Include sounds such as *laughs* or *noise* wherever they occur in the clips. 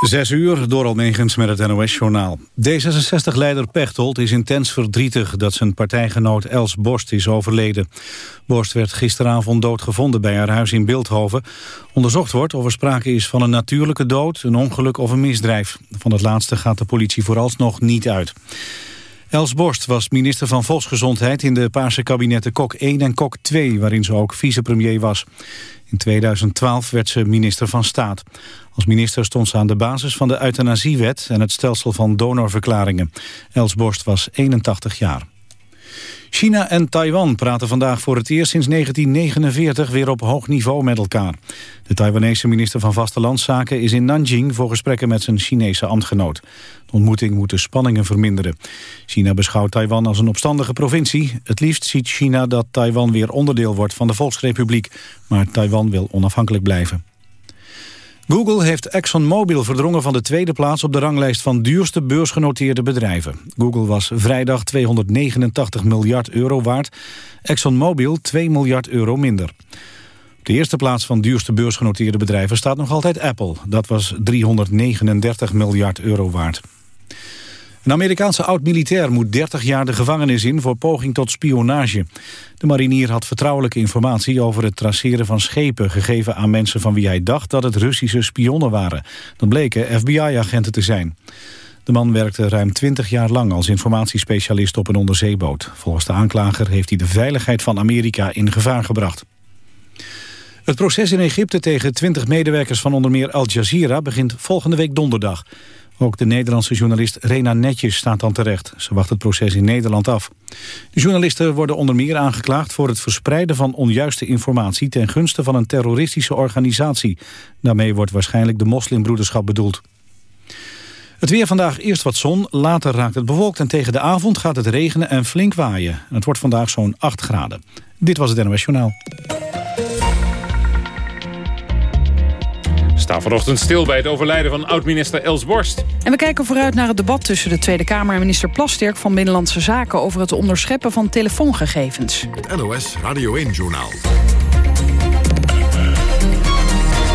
Zes uur, door Almegens met het NOS-journaal. D66-leider Pechtold is intens verdrietig dat zijn partijgenoot Els Borst is overleden. Borst werd gisteravond doodgevonden bij haar huis in Beeldhoven. Onderzocht wordt of er sprake is van een natuurlijke dood, een ongeluk of een misdrijf. Van het laatste gaat de politie vooralsnog niet uit. Els Borst was minister van Volksgezondheid in de Paarse kabinetten Kok 1 en Kok 2, waarin ze ook vicepremier was. In 2012 werd ze minister van Staat. Als minister stond ze aan de basis van de euthanasiewet en het stelsel van donorverklaringen. Els Borst was 81 jaar. China en Taiwan praten vandaag voor het eerst sinds 1949 weer op hoog niveau met elkaar. De Taiwanese minister van Vastelandszaken is in Nanjing voor gesprekken met zijn Chinese ambtgenoot. De ontmoeting moet de spanningen verminderen. China beschouwt Taiwan als een opstandige provincie. Het liefst ziet China dat Taiwan weer onderdeel wordt van de Volksrepubliek. Maar Taiwan wil onafhankelijk blijven. Google heeft ExxonMobil verdrongen van de tweede plaats op de ranglijst van duurste beursgenoteerde bedrijven. Google was vrijdag 289 miljard euro waard, ExxonMobil 2 miljard euro minder. Op de eerste plaats van duurste beursgenoteerde bedrijven staat nog altijd Apple. Dat was 339 miljard euro waard. Een Amerikaanse oud-militair moet 30 jaar de gevangenis in voor poging tot spionage. De marinier had vertrouwelijke informatie over het traceren van schepen... gegeven aan mensen van wie hij dacht dat het Russische spionnen waren. Dat bleken FBI-agenten te zijn. De man werkte ruim 20 jaar lang als informatiespecialist op een onderzeeboot. Volgens de aanklager heeft hij de veiligheid van Amerika in gevaar gebracht. Het proces in Egypte tegen 20 medewerkers van onder meer Al Jazeera begint volgende week donderdag. Ook de Nederlandse journalist Rena Netjes staat dan terecht. Ze wacht het proces in Nederland af. De journalisten worden onder meer aangeklaagd voor het verspreiden van onjuiste informatie ten gunste van een terroristische organisatie. Daarmee wordt waarschijnlijk de moslimbroederschap bedoeld. Het weer vandaag eerst wat zon, later raakt het bewolkt... en tegen de avond gaat het regenen en flink waaien. Het wordt vandaag zo'n 8 graden. Dit was het NOS Journaal. Staan vanochtend stil bij het overlijden van oud-minister Els Borst. En we kijken vooruit naar het debat tussen de Tweede Kamer en minister Plasterk van Binnenlandse Zaken over het onderscheppen van telefoongegevens. Het NOS Radio 1-journaal.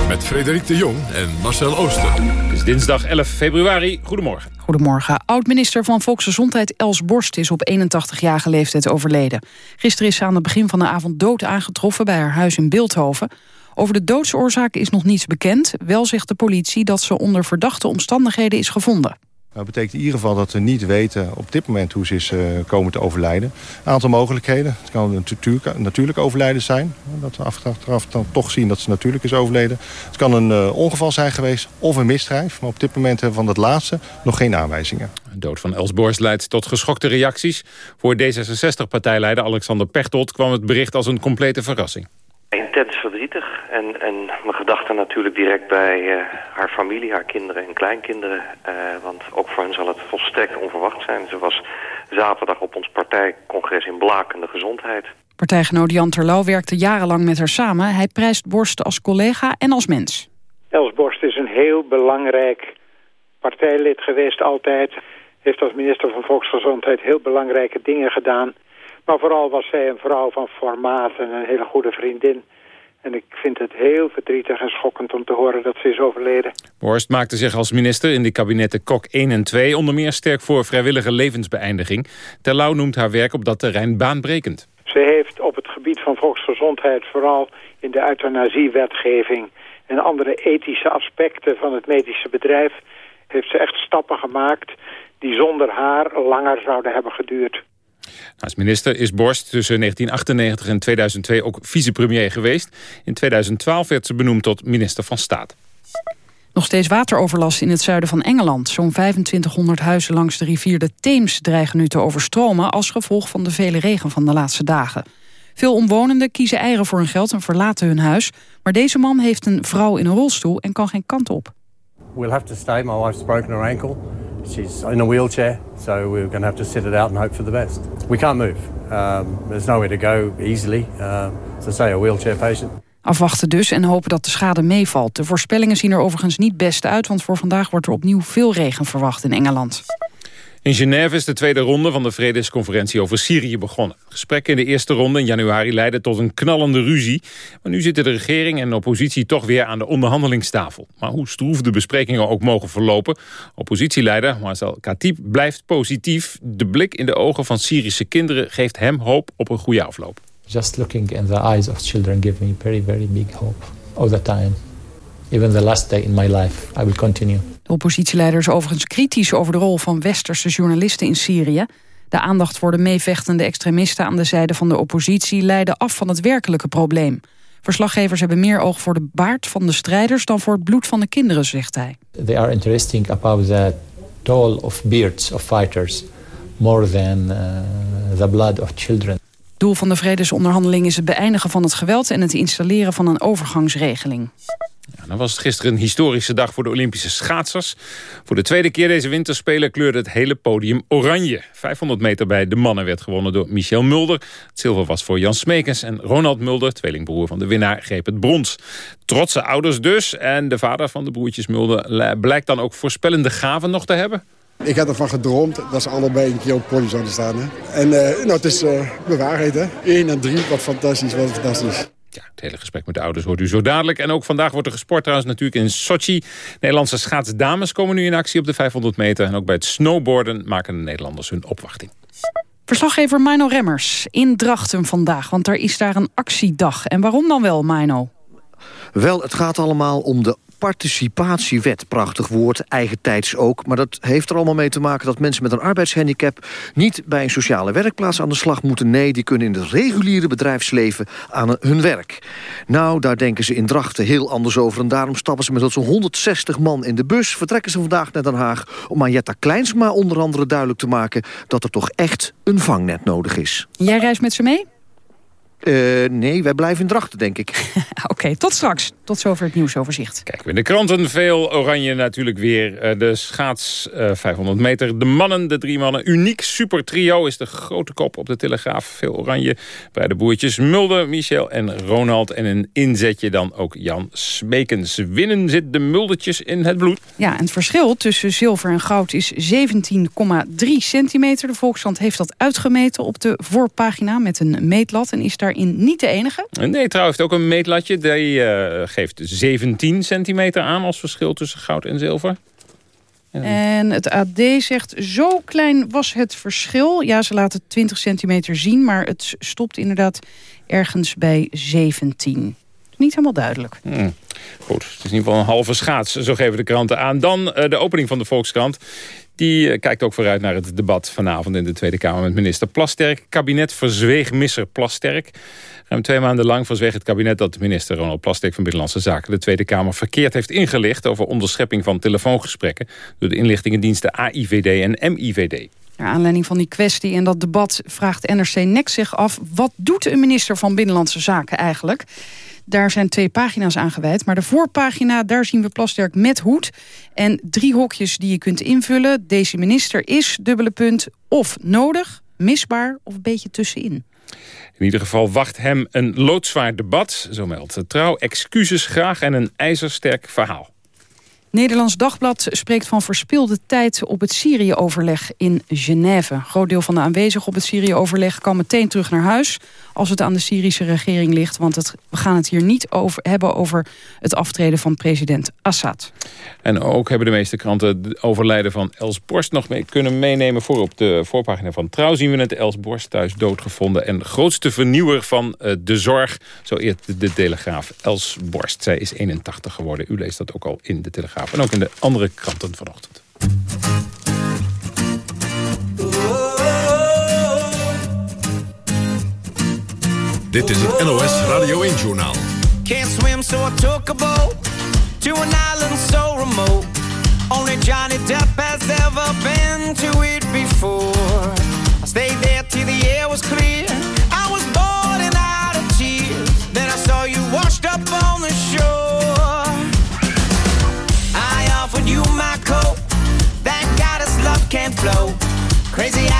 Met Frederik de Jong en Marcel Ooster. Het is dinsdag 11 februari. Goedemorgen. Goedemorgen. Oud-minister van Volksgezondheid Els Borst is op 81-jarige leeftijd overleden. Gisteren is ze aan het begin van de avond dood aangetroffen bij haar huis in Beeldhoven. Over de doodsoorzaak is nog niets bekend. Wel zegt de politie dat ze onder verdachte omstandigheden is gevonden. Dat betekent in ieder geval dat we niet weten op dit moment hoe ze is uh, komen te overlijden. Een aantal mogelijkheden. Het kan een natuurlijk, natuurlijk overlijden zijn. Dat we achteraf dan toch zien dat ze natuurlijk is overleden. Het kan een uh, ongeval zijn geweest of een misdrijf. Maar op dit moment hebben we van het laatste nog geen aanwijzingen. De dood van Els Borst leidt tot geschokte reacties. Voor D66-partijleider Alexander Pechtold kwam het bericht als een complete verrassing. Intens verdrietig en, en mijn gedachten natuurlijk direct bij uh, haar familie, haar kinderen en kleinkinderen. Uh, want ook voor hen zal het volstrekt onverwacht zijn. Ze was zaterdag op ons partijcongres in Blakende Gezondheid. Partijgenoot Jan Terlouw werkte jarenlang met haar samen. Hij prijst Borst als collega en als mens. Els Borst is een heel belangrijk partijlid geweest altijd. Heeft als minister van Volksgezondheid heel belangrijke dingen gedaan... Maar vooral was zij een vrouw van formaat en een hele goede vriendin. En ik vind het heel verdrietig en schokkend om te horen dat ze is overleden. Borst maakte zich als minister in de kabinetten Kok 1 en 2... onder meer sterk voor vrijwillige levensbeëindiging. Terlouw noemt haar werk op dat terrein baanbrekend. Ze heeft op het gebied van volksgezondheid... vooral in de euthanasiewetgeving en andere ethische aspecten van het medische bedrijf... heeft ze echt stappen gemaakt die zonder haar langer zouden hebben geduurd. Als minister is Borst tussen 1998 en 2002 ook vicepremier geweest. In 2012 werd ze benoemd tot minister van Staat. Nog steeds wateroverlast in het zuiden van Engeland. Zo'n 2500 huizen langs de rivier de Theems dreigen nu te overstromen... als gevolg van de vele regen van de laatste dagen. Veel omwonenden kiezen eieren voor hun geld en verlaten hun huis. Maar deze man heeft een vrouw in een rolstoel en kan geen kant op. We'll have to stay. My wife's broken her ankle. She's in a wheelchair, so we're going to have to sit it out and hope for the best. We can't move. Um, there's nowhere to go easily. Uh, I say, a wheelchair patient. Afwachten dus en hopen dat de schade meevalt. De voorspellingen zien er overigens niet best uit... want voor vandaag wordt er opnieuw veel regen verwacht in Engeland. In Genève is de tweede ronde van de vredesconferentie over Syrië begonnen. Gesprekken in de eerste ronde in januari leidden tot een knallende ruzie. Maar nu zitten de regering en de oppositie toch weer aan de onderhandelingstafel. Maar hoe stroef de besprekingen ook mogen verlopen... oppositieleider Marcel Khatib blijft positief. De blik in de ogen van Syrische kinderen geeft hem hoop op een goede afloop. Just looking in the eyes of children give me very, very big hope all the time. Even the last day in my life, I will continue. De oppositieleider is overigens kritisch over de rol van westerse journalisten in Syrië. De aandacht voor de meevechtende extremisten aan de zijde van de oppositie leidde af van het werkelijke probleem. Verslaggevers hebben meer oog voor de baard van de strijders dan voor het bloed van de kinderen, zegt hij. They are interesting about the toll of beards of fighters more than uh, the blood of children. Doel van de vredesonderhandeling is het beëindigen van het geweld en het installeren van een overgangsregeling. Ja, dan was het gisteren een historische dag voor de Olympische schaatsers. Voor de tweede keer deze winterspelen kleurde het hele podium oranje. 500 meter bij de mannen werd gewonnen door Michel Mulder. Het zilver was voor Jan Smekens en Ronald Mulder, tweelingbroer van de winnaar, greep het brons. Trotse ouders dus. En de vader van de broertjes Mulder blijkt dan ook voorspellende gaven nog te hebben. Ik had ervan gedroomd dat ze allebei een keer op het podium zouden staan. Hè? En uh, nou, het is bewaarheid, hè. 1 en 3, wat fantastisch, wat fantastisch. Ja, het hele gesprek met de ouders hoort u zo dadelijk. En ook vandaag wordt er gesport trouwens natuurlijk in Sochi. Nederlandse schaatsdames komen nu in actie op de 500 meter. En ook bij het snowboarden maken de Nederlanders hun opwachting. Verslaggever Mino Remmers in Drachten vandaag, want er is daar een actiedag. En waarom dan wel, Mino? Wel, het gaat allemaal om de participatiewet. Prachtig woord, eigentijds ook. Maar dat heeft er allemaal mee te maken dat mensen met een arbeidshandicap... niet bij een sociale werkplaats aan de slag moeten. Nee, die kunnen in het reguliere bedrijfsleven aan hun werk. Nou, daar denken ze in Drachten heel anders over. En daarom stappen ze met zo'n 160 man in de bus. Vertrekken ze vandaag naar Den Haag om aan Kleinsma onder andere duidelijk te maken... dat er toch echt een vangnet nodig is. Jij reist met ze mee? Uh, nee, wij blijven in Drachten, denk ik. *laughs* Oké, tot straks. Tot zover het nieuwsoverzicht. Kijk, in de kranten veel oranje natuurlijk weer. Uh, de schaats uh, eh, 500 meter. De mannen, de drie mannen. Uniek super trio is de grote kop op de Telegraaf. Veel oranje bij de boertjes Mulder, Michel en Ronald. En een inzetje dan ook Jan Smekens. Winnen zit de muldertjes in het bloed. Ja, en het verschil tussen zilver en goud is 17,3 centimeter. De Volkskrant heeft dat uitgemeten op de voorpagina met een meetlat. En is daar daarin niet de enige. Nee, trouw heeft ook een meetlatje. Die uh, geeft 17 centimeter aan als verschil tussen goud en zilver. En het AD zegt, zo klein was het verschil. Ja, ze laten 20 centimeter zien, maar het stopt inderdaad ergens bij 17. Niet helemaal duidelijk. Hmm. Goed, het is in ieder geval een halve schaats, zo geven de kranten aan. Dan uh, de opening van de Volkskrant. Die eh, kijkt ook vooruit naar het debat vanavond in de Tweede Kamer met minister Plasterk. Kabinet verzweeg misser Plasterk. Ruim twee maanden lang verzweeg het kabinet dat minister Ronald Plasterk van Binnenlandse Zaken de Tweede Kamer verkeerd heeft ingelicht over onderschepping van telefoongesprekken door de inlichtingendiensten AIVD en MIVD. Naar aanleiding van die kwestie en dat debat vraagt NRC Next zich af... wat doet een minister van Binnenlandse Zaken eigenlijk? Daar zijn twee pagina's aan gewijd. Maar de voorpagina, daar zien we Plasterk met hoed. En drie hokjes die je kunt invullen. Deze minister is, dubbele punt, of nodig, misbaar of een beetje tussenin. In ieder geval wacht hem een loodzwaar debat, zo meldt Trouw. Excuses graag en een ijzersterk verhaal. Nederlands Dagblad spreekt van verspilde tijd op het Syrië-overleg in Genève. Groot deel van de aanwezigen op het Syrië-overleg kan meteen terug naar huis... als het aan de Syrische regering ligt. Want het, we gaan het hier niet over, hebben over het aftreden van president Assad. En ook hebben de meeste kranten het overlijden van Els Borst nog mee kunnen meenemen. Voor op de voorpagina van Trouw zien we het. Els Borst thuis doodgevonden. En grootste vernieuwer van uh, de zorg, zo eert de Telegraaf Els Borst. Zij is 81 geworden. U leest dat ook al in de Telegraaf. En ook in de andere kranten vanochtend. Dit is het NOS Radio 1-journaal. Can't swim, so I took a boat to an island so remote. Only Johnny Depp has ever been to it before. I stayed there till the air was clear. Flow. Crazy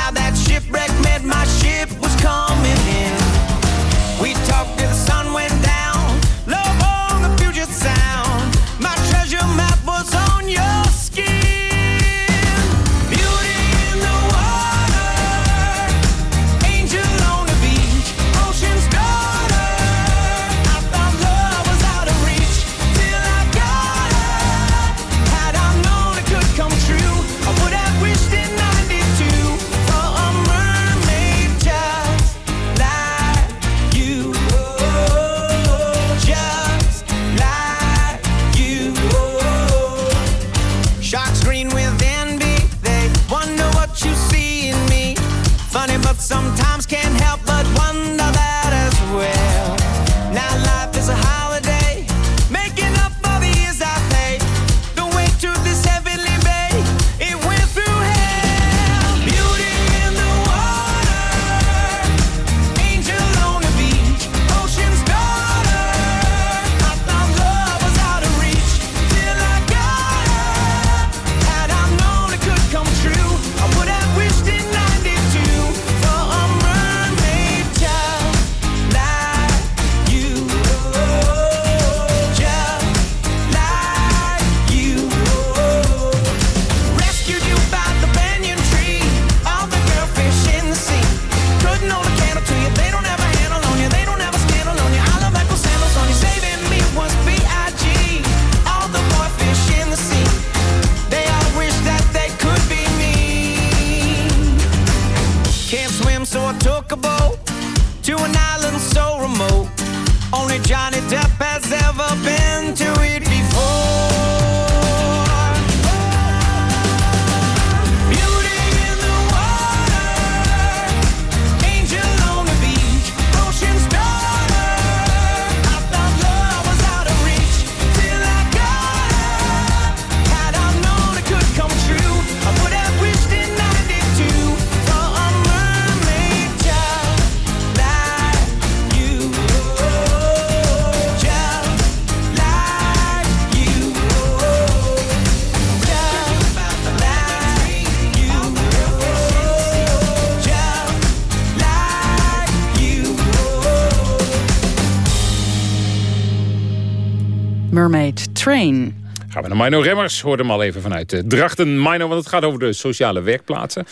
Train. Gaan we naar Mino Remmers. Hoorde hem al even vanuit uh, Drachten. Mino, want het gaat over de sociale werkplaatsen.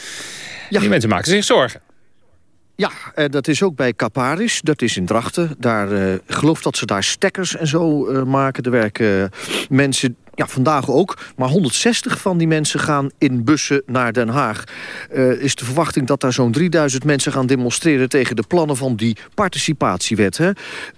Ja. Die mensen maken zich zorgen. Ja, uh, dat is ook bij Caparis. Dat is in Drachten. Daar uh, geloof dat ze daar stekkers en zo uh, maken. Er werken mensen ja, vandaag ook. Maar 160 van die mensen gaan in bussen naar Den Haag. Uh, is de verwachting dat daar zo'n 3000 mensen gaan demonstreren... tegen de plannen van die participatiewet. Hè?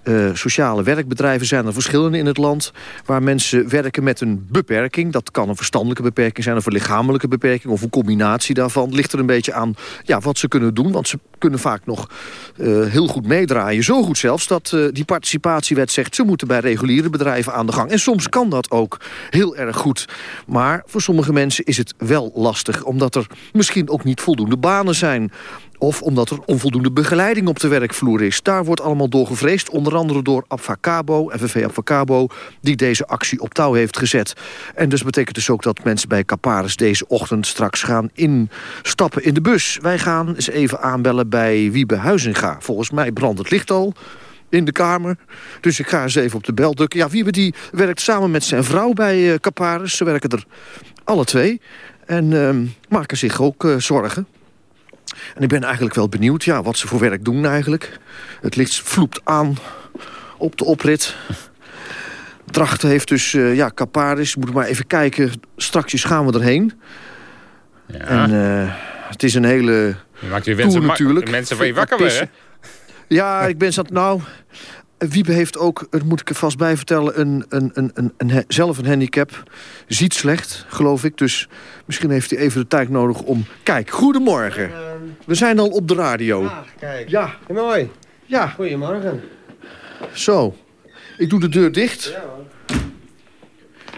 Uh, sociale werkbedrijven zijn er verschillende in het land... waar mensen werken met een beperking. Dat kan een verstandelijke beperking zijn... of een lichamelijke beperking of een combinatie daarvan. Ligt er een beetje aan ja, wat ze kunnen doen. Want ze kunnen vaak nog uh, heel goed meedraaien. Zo goed zelfs dat die participatiewet zegt... ze moeten bij reguliere bedrijven aan de gang. En soms kan dat ook heel erg goed. Maar voor sommige mensen is het wel lastig... omdat er misschien ook niet voldoende banen zijn... Of omdat er onvoldoende begeleiding op de werkvloer is. Daar wordt allemaal door gevreesd. Onder andere door Abfacabo, FNV Abfacabo... die deze actie op touw heeft gezet. En dus betekent dus ook dat mensen bij Caparis... deze ochtend straks gaan instappen in de bus. Wij gaan eens even aanbellen bij Wiebe Huizinga. Volgens mij brandt het licht al in de kamer. Dus ik ga eens even op de bel drukken. Ja, Wiebe die werkt samen met zijn vrouw bij uh, Caparis. Ze werken er alle twee. En uh, maken zich ook uh, zorgen. En ik ben eigenlijk wel benieuwd ja, wat ze voor werk doen eigenlijk. Het licht vloept aan op de oprit. Drachten heeft dus, uh, ja, Caparis. Moet maar even kijken. Straks gaan we erheen. Ja. En het is een hele Je maakt je mensen, natuurlijk. mensen van je wakker weer? Ja, ik ben zat. Nou, Wiebe heeft ook, dat moet ik er vast bij vertellen, een, een, een, een, een, zelf een handicap. Ziet slecht, geloof ik. Dus misschien heeft hij even de tijd nodig om... Kijk, goedemorgen. We zijn al op de radio. Ah, kijk. Ja. Mooi. Ja. Goedemorgen. Zo. Ik doe de deur dicht. Ja, hoor.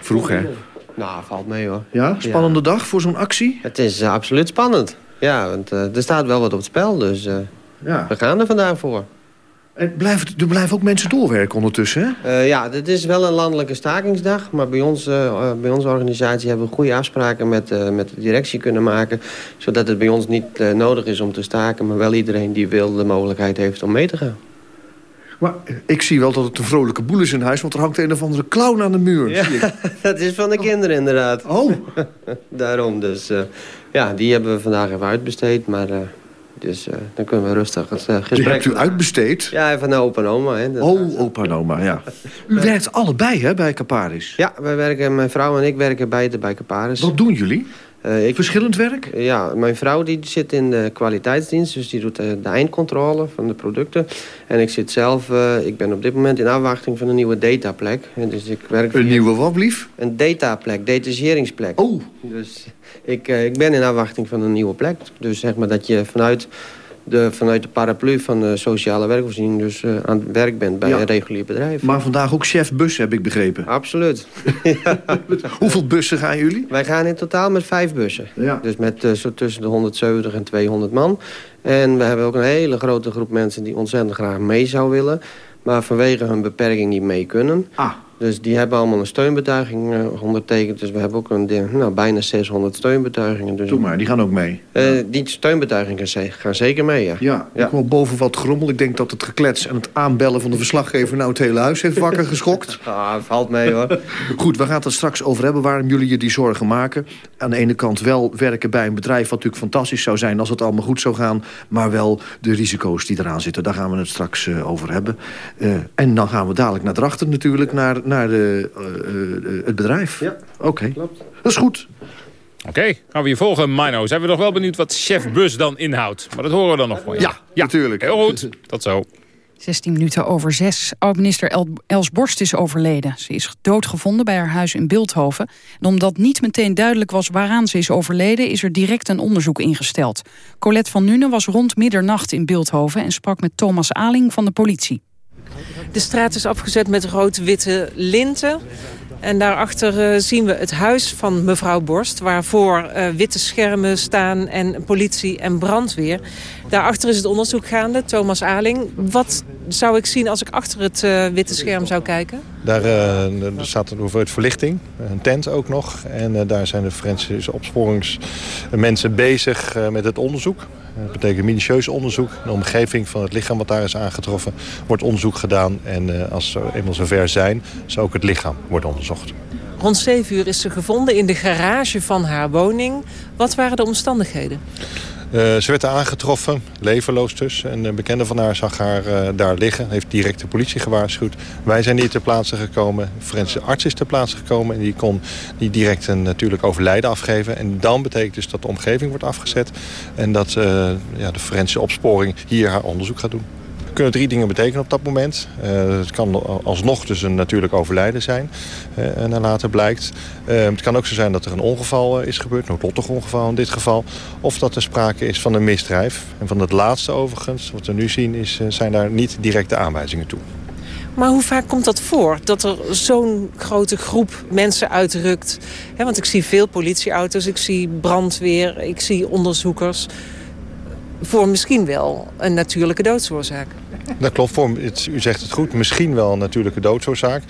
Vroeg, hè? Nou, valt mee, hoor. Ja, spannende ja. dag voor zo'n actie? Het is uh, absoluut spannend. Ja, want uh, er staat wel wat op het spel, dus... Uh, ja. We gaan er vandaag voor. En blijven, er blijven ook mensen doorwerken ondertussen, hè? Uh, ja, dit is wel een landelijke stakingsdag. Maar bij, ons, uh, bij onze organisatie hebben we goede afspraken met, uh, met de directie kunnen maken. Zodat het bij ons niet nodig is om te staken. Maar wel iedereen die wil de mogelijkheid heeft om mee te gaan. Maar ik zie wel dat het een vrolijke boel is in huis. Want er hangt een of andere clown aan de muur. Ja, *laughs* dat is van de kinderen inderdaad. Oh. *laughs* Daarom dus. ja, die hebben we vandaag even uitbesteed. Maar... Dus uh, dan kunnen we rustig het uh, gesprek... Die hebt u uitbesteed? Ja, van opa en oma. Hè, oh, opa en oma, ja. *laughs* U werkt allebei hè, bij Caparis? Ja, wij werken, mijn vrouw en ik werken beide bij Caparis. Wat doen jullie? Uh, ik, Verschillend werk? ja, mijn vrouw die zit in de kwaliteitsdienst. Dus die doet de, de eindcontrole van de producten. En ik zit zelf... ik ben op dit moment in afwachting van een nieuwe dataplek. En dus ik werk een nieuwe wat, blief? Een dataplek, detacheringsplek. Oh. Dus ik, ik ben in afwachting van een nieuwe plek. Dus zeg maar dat je vanuit de, vanuit de paraplu van de sociale werkvoorziening... dus uh, aan het werk bent bij ja. een regulier bedrijf. Maar vandaag ook chef bus, heb ik begrepen. Absoluut. *laughs* Hoeveel bussen gaan jullie? Wij gaan in totaal met vijf bussen. Ja. Dus met uh, zo tussen de 170 en 200 man. En we hebben ook een hele grote groep mensen... die ontzettend graag mee zou willen... maar vanwege hun beperking niet mee kunnen. Ah. Dus die hebben allemaal een steunbetuiging uh, ondertekend. Dus we hebben ook een, nou, bijna 600 steunbetuigingen. Dus Doe maar, die gaan ook mee. Uh, die steunbetuigingen gaan zeker mee, ja. Ja, ik hoor boven wat grommel. Ik denk dat het geklets en het aanbellen van de verslaggever... nou het hele huis heeft wakker *laughs* geschokt. ah, valt mee, hoor. *laughs* Goed, we gaan het er straks over hebben waarom jullie je die zorgen maken. Aan de ene kant wel werken bij een bedrijf... wat natuurlijk fantastisch zou zijn als het allemaal goed zou gaan... maar wel de risico's die eraan zitten. Daar gaan we het straks uh, over hebben. en dan gaan we dadelijk naar Drachten natuurlijk... naar naar de, uh, uh, het bedrijf. Ja, Oké, okay. klopt. Dat is goed. Oké, okay, gaan we je volgen, Mino. Zijn we nog wel benieuwd wat Chef Bus dan inhoudt. Maar dat horen we dan nog van je. Ja, ja, natuurlijk. Heel goed, tot zo. 16 minuten over 6. Oud-minister El Els Borst is overleden. Ze is doodgevonden bij haar huis in Beeldhoven. En omdat niet meteen duidelijk was waaraan ze is overleden... is er direct een onderzoek ingesteld. Colette van Nuenen was rond middernacht in Beeldhoven... en sprak met Thomas Aling van de politie. De straat is afgezet met rood-witte linten. En daarachter uh, zien we het huis van mevrouw Borst... waarvoor uh, witte schermen staan en politie en brandweer. Daarachter is het onderzoek gaande, Thomas Aling. Wat zou ik zien als ik achter het uh, witte scherm zou kijken? Daar staat een hoeveelheid verlichting, een tent ook nog. En daar zijn de forensische opsporingsmensen bezig met het onderzoek. Dat betekent minutieus onderzoek. De omgeving van het lichaam wat daar is aangetroffen wordt onderzoek gedaan. En als ze eenmaal zover zijn, zou ook het lichaam worden onderzocht. Rond 7 uur is ze gevonden in de garage van haar woning. Wat waren de omstandigheden? Uh, ze werd aangetroffen, leverloos dus. En een bekende van haar zag haar uh, daar liggen. Heeft direct de politie gewaarschuwd. Wij zijn hier ter plaatse gekomen. Forensische arts is ter plaatse gekomen. En die kon die direct een natuurlijk overlijden afgeven. En dan betekent dus dat de omgeving wordt afgezet. En dat uh, ja, de forensische opsporing hier haar onderzoek gaat doen kunnen drie dingen betekenen op dat moment. Uh, het kan alsnog dus een natuurlijk overlijden zijn. Uh, en later blijkt. Het kan ook zo zijn dat er een ongeval is gebeurd. Een noodlottig ongeval in dit geval. Of dat er sprake is van een misdrijf. En van het laatste overigens, wat we nu zien, is, zijn daar niet directe aanwijzingen toe. Maar hoe vaak komt dat voor? Dat er zo'n grote groep mensen uitrukt? Want ik zie veel politieauto's, ik zie brandweer, ik zie onderzoekers voor misschien wel een natuurlijke doodsoorzaak. Dat klopt, voor, u zegt het goed, misschien wel een natuurlijke doodsoorzaak.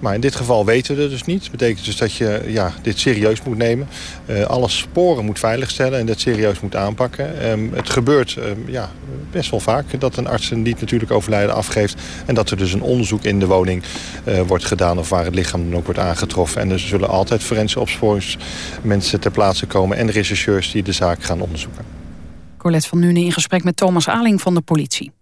Maar in dit geval weten we het dus niet. Dat betekent dus dat je ja, dit serieus moet nemen. Uh, alle sporen moet veiligstellen en dat serieus moet aanpakken. Um, het gebeurt um, ja, best wel vaak dat een arts een niet natuurlijk overlijden afgeeft. En dat er dus een onderzoek in de woning uh, wordt gedaan of waar het lichaam dan ook wordt aangetroffen. En er zullen altijd forensische opsporingsmensen ter plaatse komen en rechercheurs die de zaak gaan onderzoeken. Colette van Nuenen in gesprek met Thomas Aling van de politie.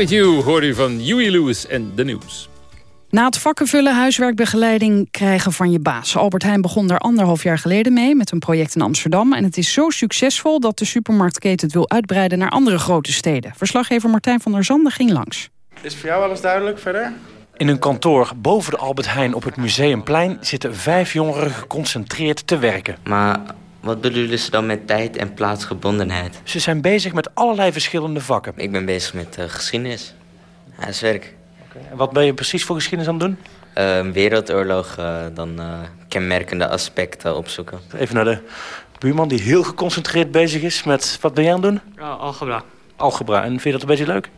With You, hoorde u van Huey Lewis en The News. Na het vakkenvullen huiswerkbegeleiding krijgen van je baas. Albert Heijn begon daar anderhalf jaar geleden mee met een project in Amsterdam. En het is zo succesvol dat de supermarktketen het wil uitbreiden naar andere grote steden. Verslaggever Martijn van der Zanden ging langs. Is voor jou alles duidelijk verder? In een kantoor boven de Albert Heijn op het Museumplein zitten vijf jongeren geconcentreerd te werken. Maar wat bedoelen ze dan met tijd en plaatsgebondenheid? Ze zijn bezig met allerlei verschillende vakken. Ik ben bezig met uh, geschiedenis. Huiswerk. Okay. En wat ben je precies voor geschiedenis aan het doen? Uh, wereldoorlog, uh, dan kenmerkende aspecten opzoeken. Even naar de buurman die heel geconcentreerd bezig is met... Wat ben jij aan het doen? Ja, algebra. Algebra. En vind je dat een beetje leuk?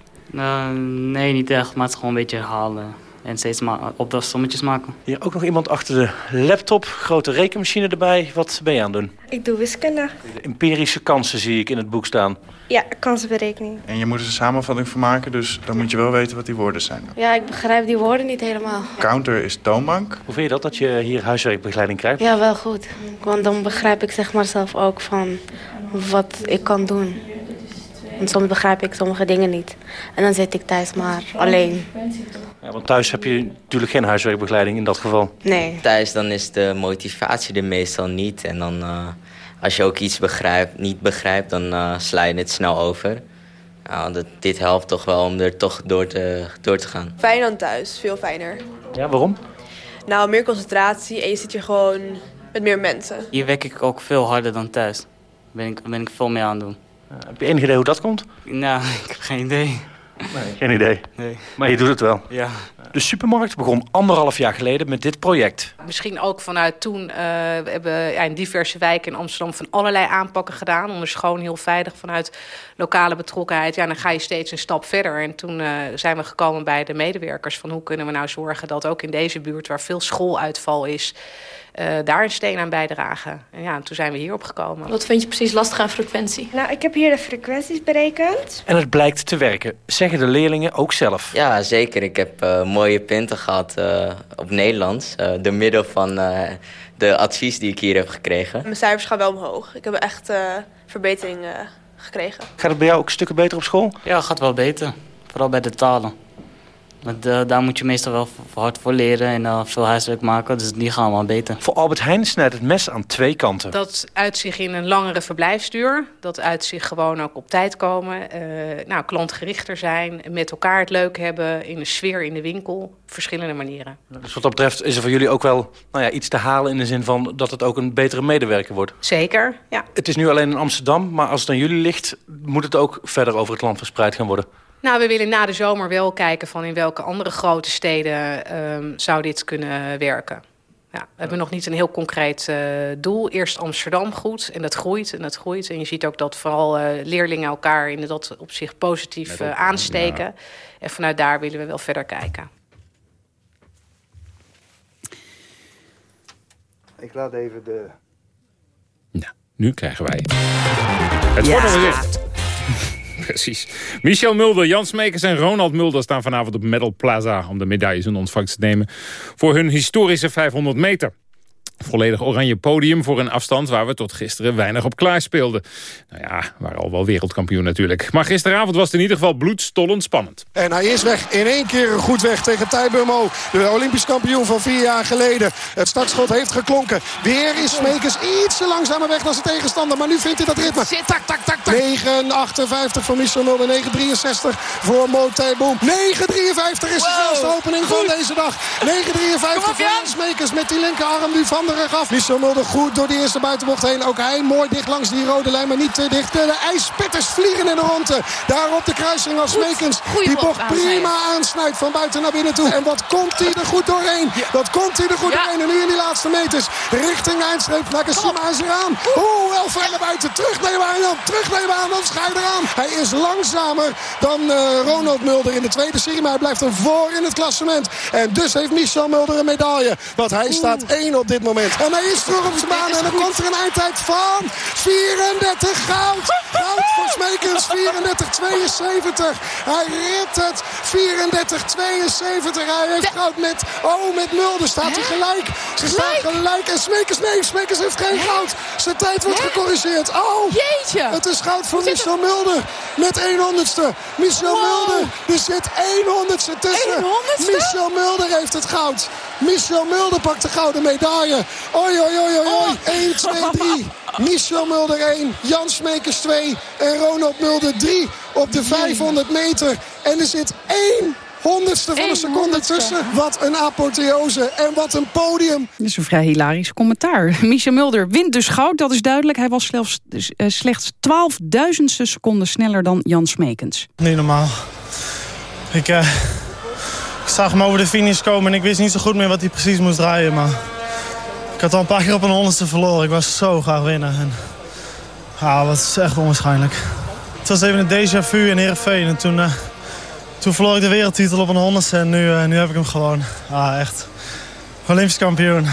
nee, niet echt. Maar het is gewoon een beetje halen en steeds ma opdrachtsommetjes maken. Hier ook nog iemand achter de laptop, grote rekenmachine erbij. Wat ben je aan het doen? Ik doe wiskunde. De empirische kansen zie ik in het boek staan. Ja, kansenberekening. En je moet er een samenvatting van maken, dus dan moet je wel weten wat die woorden zijn. Ja, ik begrijp die woorden niet helemaal. Counter is toonbank. Hoe vind je dat, dat je hier huiswerkbegeleiding krijgt? Ja, wel goed. Want dan begrijp ik zeg maar zelf ook van wat ik kan doen. Want soms begrijp ik sommige dingen niet. En dan zit ik thuis maar alleen. Ja, want thuis heb je natuurlijk geen huiswerkbegeleiding in dat geval. Nee. Thuis dan is de motivatie er meestal niet. En dan uh, als je ook iets begrijpt, niet begrijpt, dan uh, sla je het snel over. Nou, dat, dit helpt toch wel om er toch door te, door te gaan. Fijn dan thuis, veel fijner. Ja, waarom? Nou, meer concentratie en je zit hier gewoon met meer mensen. Hier werk ik ook veel harder dan thuis. Ben ik, ben ik veel meer aan het doen. Uh, heb je enig idee hoe dat komt? Nou, *laughs* ik heb geen idee. Nee, geen idee. Nee. Maar je doet het wel. Ja. De supermarkt begon anderhalf jaar geleden met dit project. Misschien ook vanuit toen. Uh, we hebben ja, in diverse wijken in Amsterdam van allerlei aanpakken gedaan. Onder schoon heel veilig vanuit lokale betrokkenheid. Ja, dan ga je steeds een stap verder. En toen uh, zijn we gekomen bij de medewerkers van hoe kunnen we nou zorgen dat ook in deze buurt waar veel schooluitval is. Uh, daar een steen aan bijdragen. En ja, toen zijn we hierop gekomen. Wat vind je precies lastig aan frequentie? Nou, ik heb hier de frequenties berekend. En het blijkt te werken, zeggen de leerlingen ook zelf. Ja, zeker. Ik heb uh, mooie punten gehad uh, op Nederlands. door middel van de advies die ik hier heb gekregen. Mijn cijfers gaan wel omhoog. Ik heb echt verbetering gekregen. Gaat het bij jou ook stukken beter op school? Ja, gaat wel beter. Vooral bij de talen. Want uh, daar moet je meestal wel hard voor leren en uh, veel huiswerk maken. Dus die gaan wel beter. Voor Albert Heijn snijdt het mes aan twee kanten. Dat uitzicht in een langere verblijfsduur. Dat uitzicht gewoon ook op tijd komen. Uh, nou, klantgerichter zijn. Met elkaar het leuk hebben. In de sfeer in de winkel. Verschillende manieren. Dus wat dat betreft is er voor jullie ook wel nou ja, iets te halen... in de zin van dat het ook een betere medewerker wordt. Zeker, ja. Het is nu alleen in Amsterdam. Maar als het aan jullie ligt, moet het ook verder over het land verspreid gaan worden. Nou, we willen na de zomer wel kijken van in welke andere grote steden um, zou dit kunnen werken. Ja, we hebben nog niet een heel concreet uh, doel. Eerst Amsterdam goed en dat groeit en dat groeit. En je ziet ook dat vooral uh, leerlingen elkaar in dat opzicht positief uh, aansteken. Ja. En vanuit daar willen we wel verder kijken. Ik laat even de... Nou, nu krijgen wij het ja. wordt alweer. *laughs* Precies. Michel Mulder, Jan Smekers en Ronald Mulder staan vanavond op Medal Plaza... om de medailles in ontvangst te nemen voor hun historische 500 meter. Volledig oranje podium voor een afstand waar we tot gisteren weinig op klaar speelden. Nou ja, we waren al wel wereldkampioen natuurlijk. Maar gisteravond was het in ieder geval bloedstollend spannend. En hij is weg. In één keer goed weg tegen Tijburmo. De Olympisch kampioen van vier jaar geleden. Het startschot heeft geklonken. Weer is Smekers iets langzamer weg dan zijn tegenstander. Maar nu vindt hij dat ritme. Tak, tak, tak, tak. 9,58 voor Michel Mulder. 9,63 voor Mo Tijboom. 9,53 is de snelste opening van deze dag. 9,53 voor Smekers met die linkerarm nu van de af. Michel Mulder goed door die eerste buitenbocht heen. Ook hij mooi dicht langs die rode lijn, maar niet te dicht. De ijspitters vliegen in de ronde. Daar op de kruising als Smekens. Die bocht prima aansnijdt van buiten naar binnen toe. En wat komt hij er goed doorheen. Dat komt hij er goed doorheen. En nu in die laatste meters richting de eindstreep. Nakashima is eraan. Oeh, wel ver naar buiten. Terugnemen aan dan. Terugnemen aan dan. Schij eraan. Hij is langzamer dan uh, Ronald Mulder in de tweede serie. Maar hij blijft er voor in het klassement. En dus heeft Michel Mulder een medaille. Want hij staat één op dit moment. En hij is terug op zijn baan. En dan komt er een eindtijd van 34 goud. Goud voor Smekens. 34-72. Hij redt het. 34-72. Hij heeft goud met... Oh, met Mulder staat hij gelijk. Ze staan gelijk. En Smekens, nee, Smekens heeft geen goud. Zijn tijd wordt gecorrigeerd. Oh, Jeetje. Het is goud voor Michel Mulder. Met 1 honderdste. Michel Mulder. Er zit 1 honderdste tussen. Michel Mulder heeft het goud. Michel Mulder pakt de gouden medaille. Oi, oi, oi, oi, oi. 1, 2, 3. Michel Mulder 1, Jan Smekers 2 en Ronald Mulder 3 op de 500 meter. En er zit één honderdste van een seconde tussen. Wat een apotheose en wat een podium. Dat is een vrij hilarisch commentaar. *laughs* Michel Mulder wint dus goud, dat is duidelijk. Hij was slechts, uh, slechts 12.000ste seconden sneller dan Jan Smekens. Niet normaal. Ik, uh, ik zag hem over de finish komen en ik wist niet zo goed meer wat hij precies moest draaien. Maar had al een paar keer op een honderdste verloren. Ik was zo graag winnen. En, ah, dat is echt onwaarschijnlijk. Het was even een déjà vu in Heerenveen. En toen, uh, toen verloor ik de wereldtitel op een honderdste en nu, uh, nu heb ik hem gewoon. Ah, echt. Olympisch kampioen,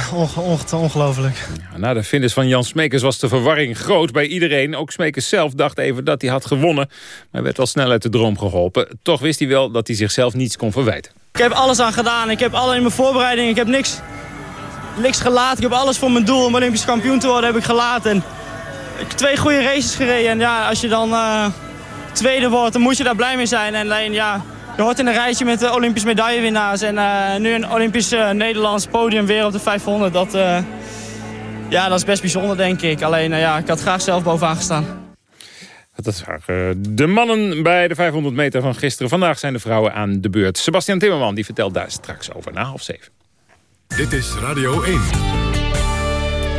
ongelooflijk. Ja, na de finish van Jan Smekers was de verwarring groot bij iedereen. Ook Smekers zelf dacht even dat hij had gewonnen. Maar werd al snel uit de droom geholpen. Toch wist hij wel dat hij zichzelf niets kon verwijten. Ik heb alles aan gedaan. Ik heb alle in mijn voorbereiding. Ik heb niks, niks gelaten. Ik heb alles voor mijn doel om Olympisch kampioen te worden heb ik gelaten. ik heb twee goede races gereden. En ja, als je dan uh, tweede wordt, dan moet je daar blij mee zijn. En alleen ja, je hoort in een rijtje met de Olympisch medaillewinnaars. En uh, nu een Olympisch uh, Nederlands podium weer op de 500. Dat, ja, dat is best bijzonder, denk ik. Alleen, ja, ik had graag zelf bovenaan gestaan. Dat waren de mannen bij de 500 meter van gisteren. Vandaag zijn de vrouwen aan de beurt. Sebastian Timmerman die vertelt daar straks over na half zeven. Dit is Radio 1.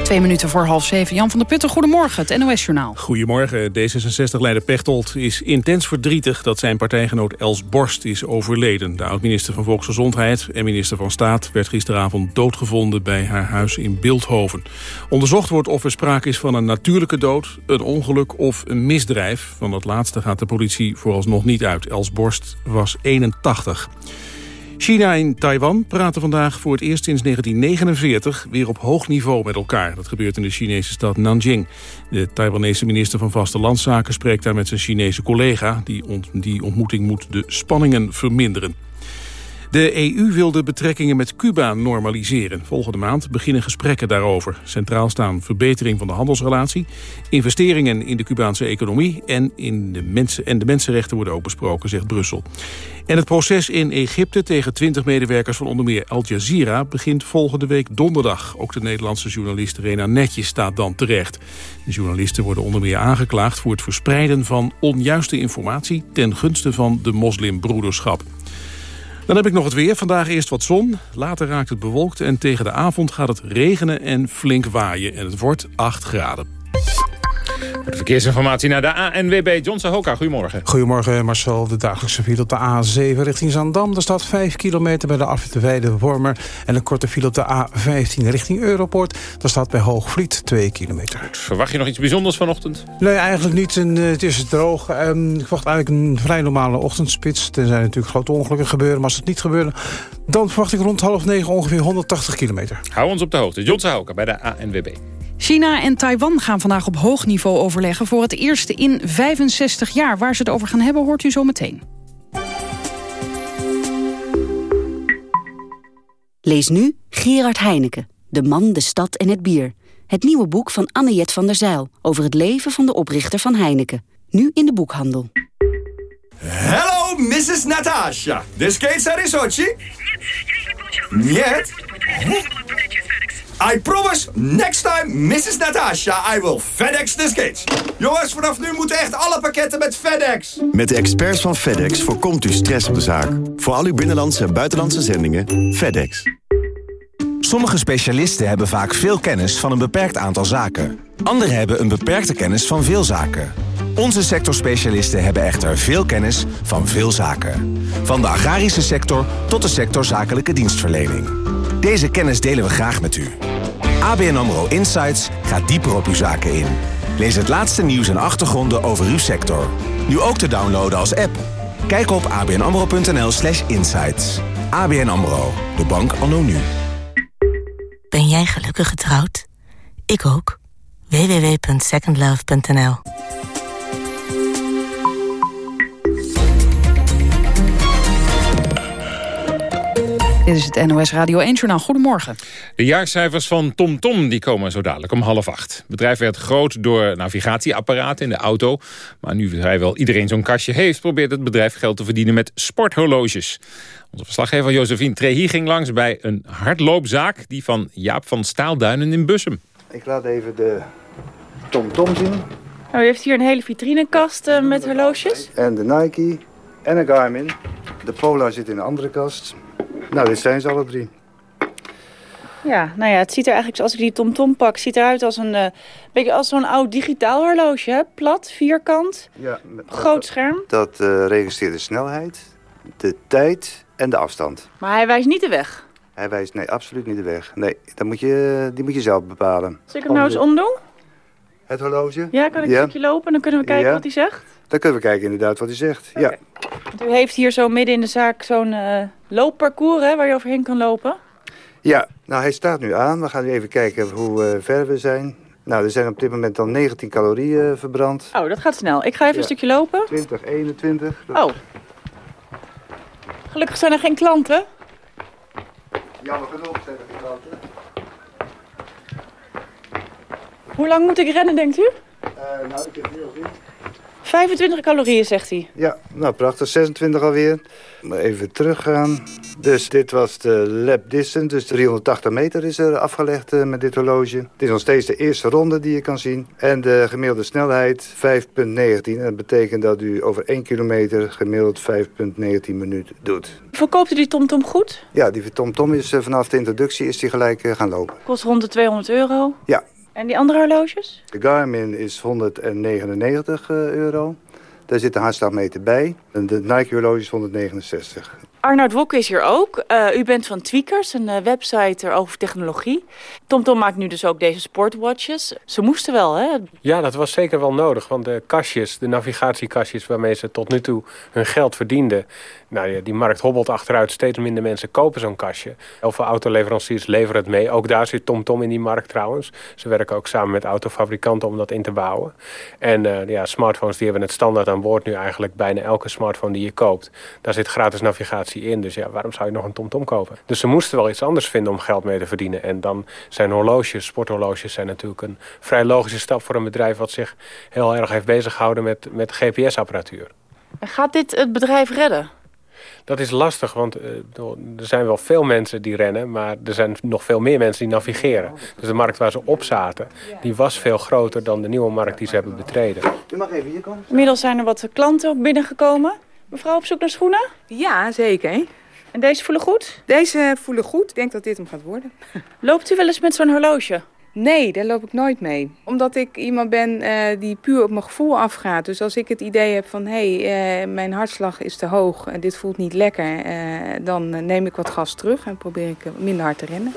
Twee minuten voor half zeven. Jan van der Putten, goedemorgen, het NOS-journaal. Goedemorgen. D66-leider Pechtold is intens verdrietig... dat zijn partijgenoot Els Borst is overleden. De oud-minister van Volksgezondheid en minister van Staat... werd gisteravond doodgevonden bij haar huis in Beeldhoven. Onderzocht wordt of er sprake is van een natuurlijke dood... een ongeluk of een misdrijf. Van dat laatste gaat de politie vooralsnog niet uit. Els Borst was 81. China en Taiwan praten vandaag voor het eerst sinds 1949 weer op hoog niveau met elkaar. Dat gebeurt in de Chinese stad Nanjing. De Taiwanese minister van Vastelandszaken spreekt daar met zijn Chinese collega. Die, ont die ontmoeting moet de spanningen verminderen. De EU wil de betrekkingen met Cuba normaliseren. Volgende maand beginnen gesprekken daarover. Centraal staan verbetering van de handelsrelatie... investeringen in de Cubaanse economie... en, in de, mensen, en de mensenrechten worden ook besproken, zegt Brussel. En het proces in Egypte tegen 20 medewerkers van onder meer Al Jazeera... begint volgende week donderdag. Ook de Nederlandse journalist Rena Netjes staat dan terecht. De journalisten worden onder meer aangeklaagd... voor het verspreiden van onjuiste informatie... ten gunste van de moslimbroederschap. Dan heb ik nog het weer. Vandaag eerst wat zon. Later raakt het bewolkt en tegen de avond gaat het regenen en flink waaien. En het wordt 8 graden. Voor de verkeersinformatie naar de ANWB. John Sahoka, goedemorgen. Goedemorgen Marcel. De dagelijkse file op de A7 richting Zandam. Er staat 5 kilometer bij de afrit de Weide Wormer. En een korte file op de A15 richting Europort. Daar staat bij Hoogvliet 2 kilometer. Verwacht je nog iets bijzonders vanochtend? Nee, eigenlijk niet. En, uh, het is droog. Um, ik verwacht eigenlijk een vrij normale ochtendspits. Er zijn natuurlijk grote ongelukken gebeuren. Maar als het niet gebeurt, dan verwacht ik rond half negen ongeveer 180 kilometer. Hou ons op de hoogte. John Sahoka bij de ANWB. China en Taiwan gaan vandaag op hoog niveau overleggen... voor het eerste in 65 jaar. Waar ze het over gaan hebben, hoort u zo meteen. Lees nu Gerard Heineken, De man, de stad en het bier. Het nieuwe boek van Anne-Jet van der Zijl... over het leven van de oprichter van Heineken. Nu in de boekhandel. Hello, Mrs. Natasha. The skates are in Sochi? Niet? I promise, next time, Mrs. Natasha, I will FedEx the skates. Jongens, vanaf nu moeten echt alle pakketten met FedEx. Met de experts van FedEx voorkomt u stress op de zaak. Voor al uw binnenlandse en buitenlandse zendingen, FedEx. Sommige specialisten hebben vaak veel kennis van een beperkt aantal zaken. Anderen hebben een beperkte kennis van veel zaken. Onze sectorspecialisten hebben echter veel kennis van veel zaken. Van de agrarische sector tot de sector zakelijke dienstverlening. Deze kennis delen we graag met u. ABN AMRO Insights gaat dieper op uw zaken in. Lees het laatste nieuws en achtergronden over uw sector. Nu ook te downloaden als app. Kijk op abnamro.nl slash insights. ABN AMRO, de bank anno nu. Ben jij gelukkig getrouwd? Ik ook. www.secondlove.nl Dit is het NOS Radio 1-journaal. Goedemorgen. De jaarcijfers van TomTom Tom, die komen zo dadelijk om half acht. Het bedrijf werd groot door navigatieapparaten in de auto. Maar nu vrijwel iedereen zo'n kastje heeft... probeert het bedrijf geld te verdienen met sporthorloges. Onze verslaggever Josephine Trehi ging langs bij een hardloopzaak... die van Jaap van Staalduinen in Bussum. Ik laat even de TomTom Tom zien. Nou, u heeft hier een hele vitrinekast uh, met horloges. En de Nike en een Garmin. De Polar zit in de andere kast. Nou, dit zijn ze alle drie. Ja, nou ja, het ziet er eigenlijk, als ik die TomTom pak, ziet eruit als een uh, beetje als zo'n oud digitaal horloge, hè? Plat, vierkant, ja, groot scherm. Dat uh, registreert de snelheid, de tijd en de afstand. Maar hij wijst niet de weg? Hij wijst, nee, absoluut niet de weg. Nee, dat moet je, die moet je zelf bepalen. Zal ik hem nou eens omdoen? Het horloge? Ja, kan ik ja. een stukje lopen en dan kunnen we kijken ja. wat hij zegt? Dan kunnen we kijken inderdaad wat hij zegt, okay. ja. U heeft hier zo midden in de zaak zo'n uh, loopparcours hè, waar je overheen kan lopen? Ja, nou hij staat nu aan. We gaan nu even kijken hoe uh, ver we zijn. Nou, er zijn op dit moment al 19 calorieën uh, verbrand. Oh, dat gaat snel. Ik ga even ja. een stukje lopen. 20, 21. Dat... Oh. Gelukkig zijn er geen klanten. Jammer genoeg zijn er geen klanten. Hoe lang moet ik rennen, denkt u? Uh, nou, ik heb nu al 25 calorieën, zegt hij. Ja, nou prachtig. 26 alweer. Maar even teruggaan. Dus dit was de lap distance. Dus 380 meter is er afgelegd uh, met dit horloge. Het is nog steeds de eerste ronde die je kan zien. En de gemiddelde snelheid 5,19. En dat betekent dat u over 1 kilometer gemiddeld 5,19 minuten doet. Verkoopt u die TomTom goed? Ja, die TomTom is uh, vanaf de introductie is die gelijk uh, gaan lopen. Kost rond de 200 euro? Ja, en die andere horloges? De Garmin is 199 euro. Daar zit een hartslagmeter bij. En de Nike horloge is 169. Arnoud Wok is hier ook. Uh, u bent van Tweakers, een uh, website over technologie. TomTom maakt nu dus ook deze sportwatches. Ze moesten wel, hè? Ja, dat was zeker wel nodig. Want de kastjes, de navigatiekastjes waarmee ze tot nu toe hun geld verdienden... Nou ja, die markt hobbelt achteruit. Steeds minder mensen kopen zo'n kastje. Heel veel autoleveranciers leveren het mee. Ook daar zit TomTom in die markt trouwens. Ze werken ook samen met autofabrikanten om dat in te bouwen. En uh, ja, smartphones die hebben het standaard aan boord nu eigenlijk. Bijna elke smartphone die je koopt. Daar zit gratis navigatie in. Dus ja, waarom zou je nog een TomTom kopen? Dus ze moesten wel iets anders vinden om geld mee te verdienen. En dan zijn horloges, sporthorloges zijn natuurlijk een vrij logische stap voor een bedrijf... wat zich heel erg heeft bezig gehouden met, met GPS-apparatuur. Gaat dit het bedrijf redden? Dat is lastig, want uh, er zijn wel veel mensen die rennen... maar er zijn nog veel meer mensen die navigeren. Dus de markt waar ze op zaten, die was veel groter... dan de nieuwe markt die ze hebben betreden. U mag even hier komen. Inmiddels zijn er wat klanten ook binnengekomen. Mevrouw op zoek naar schoenen? Ja, zeker. En deze voelen goed? Deze voelen goed. Ik denk dat dit hem gaat worden. *laughs* Loopt u wel eens met zo'n horloge? Nee, daar loop ik nooit mee. Omdat ik iemand ben uh, die puur op mijn gevoel afgaat. Dus als ik het idee heb van... hé, hey, uh, mijn hartslag is te hoog en dit voelt niet lekker... Uh, dan neem ik wat gas terug en probeer ik minder hard te rennen.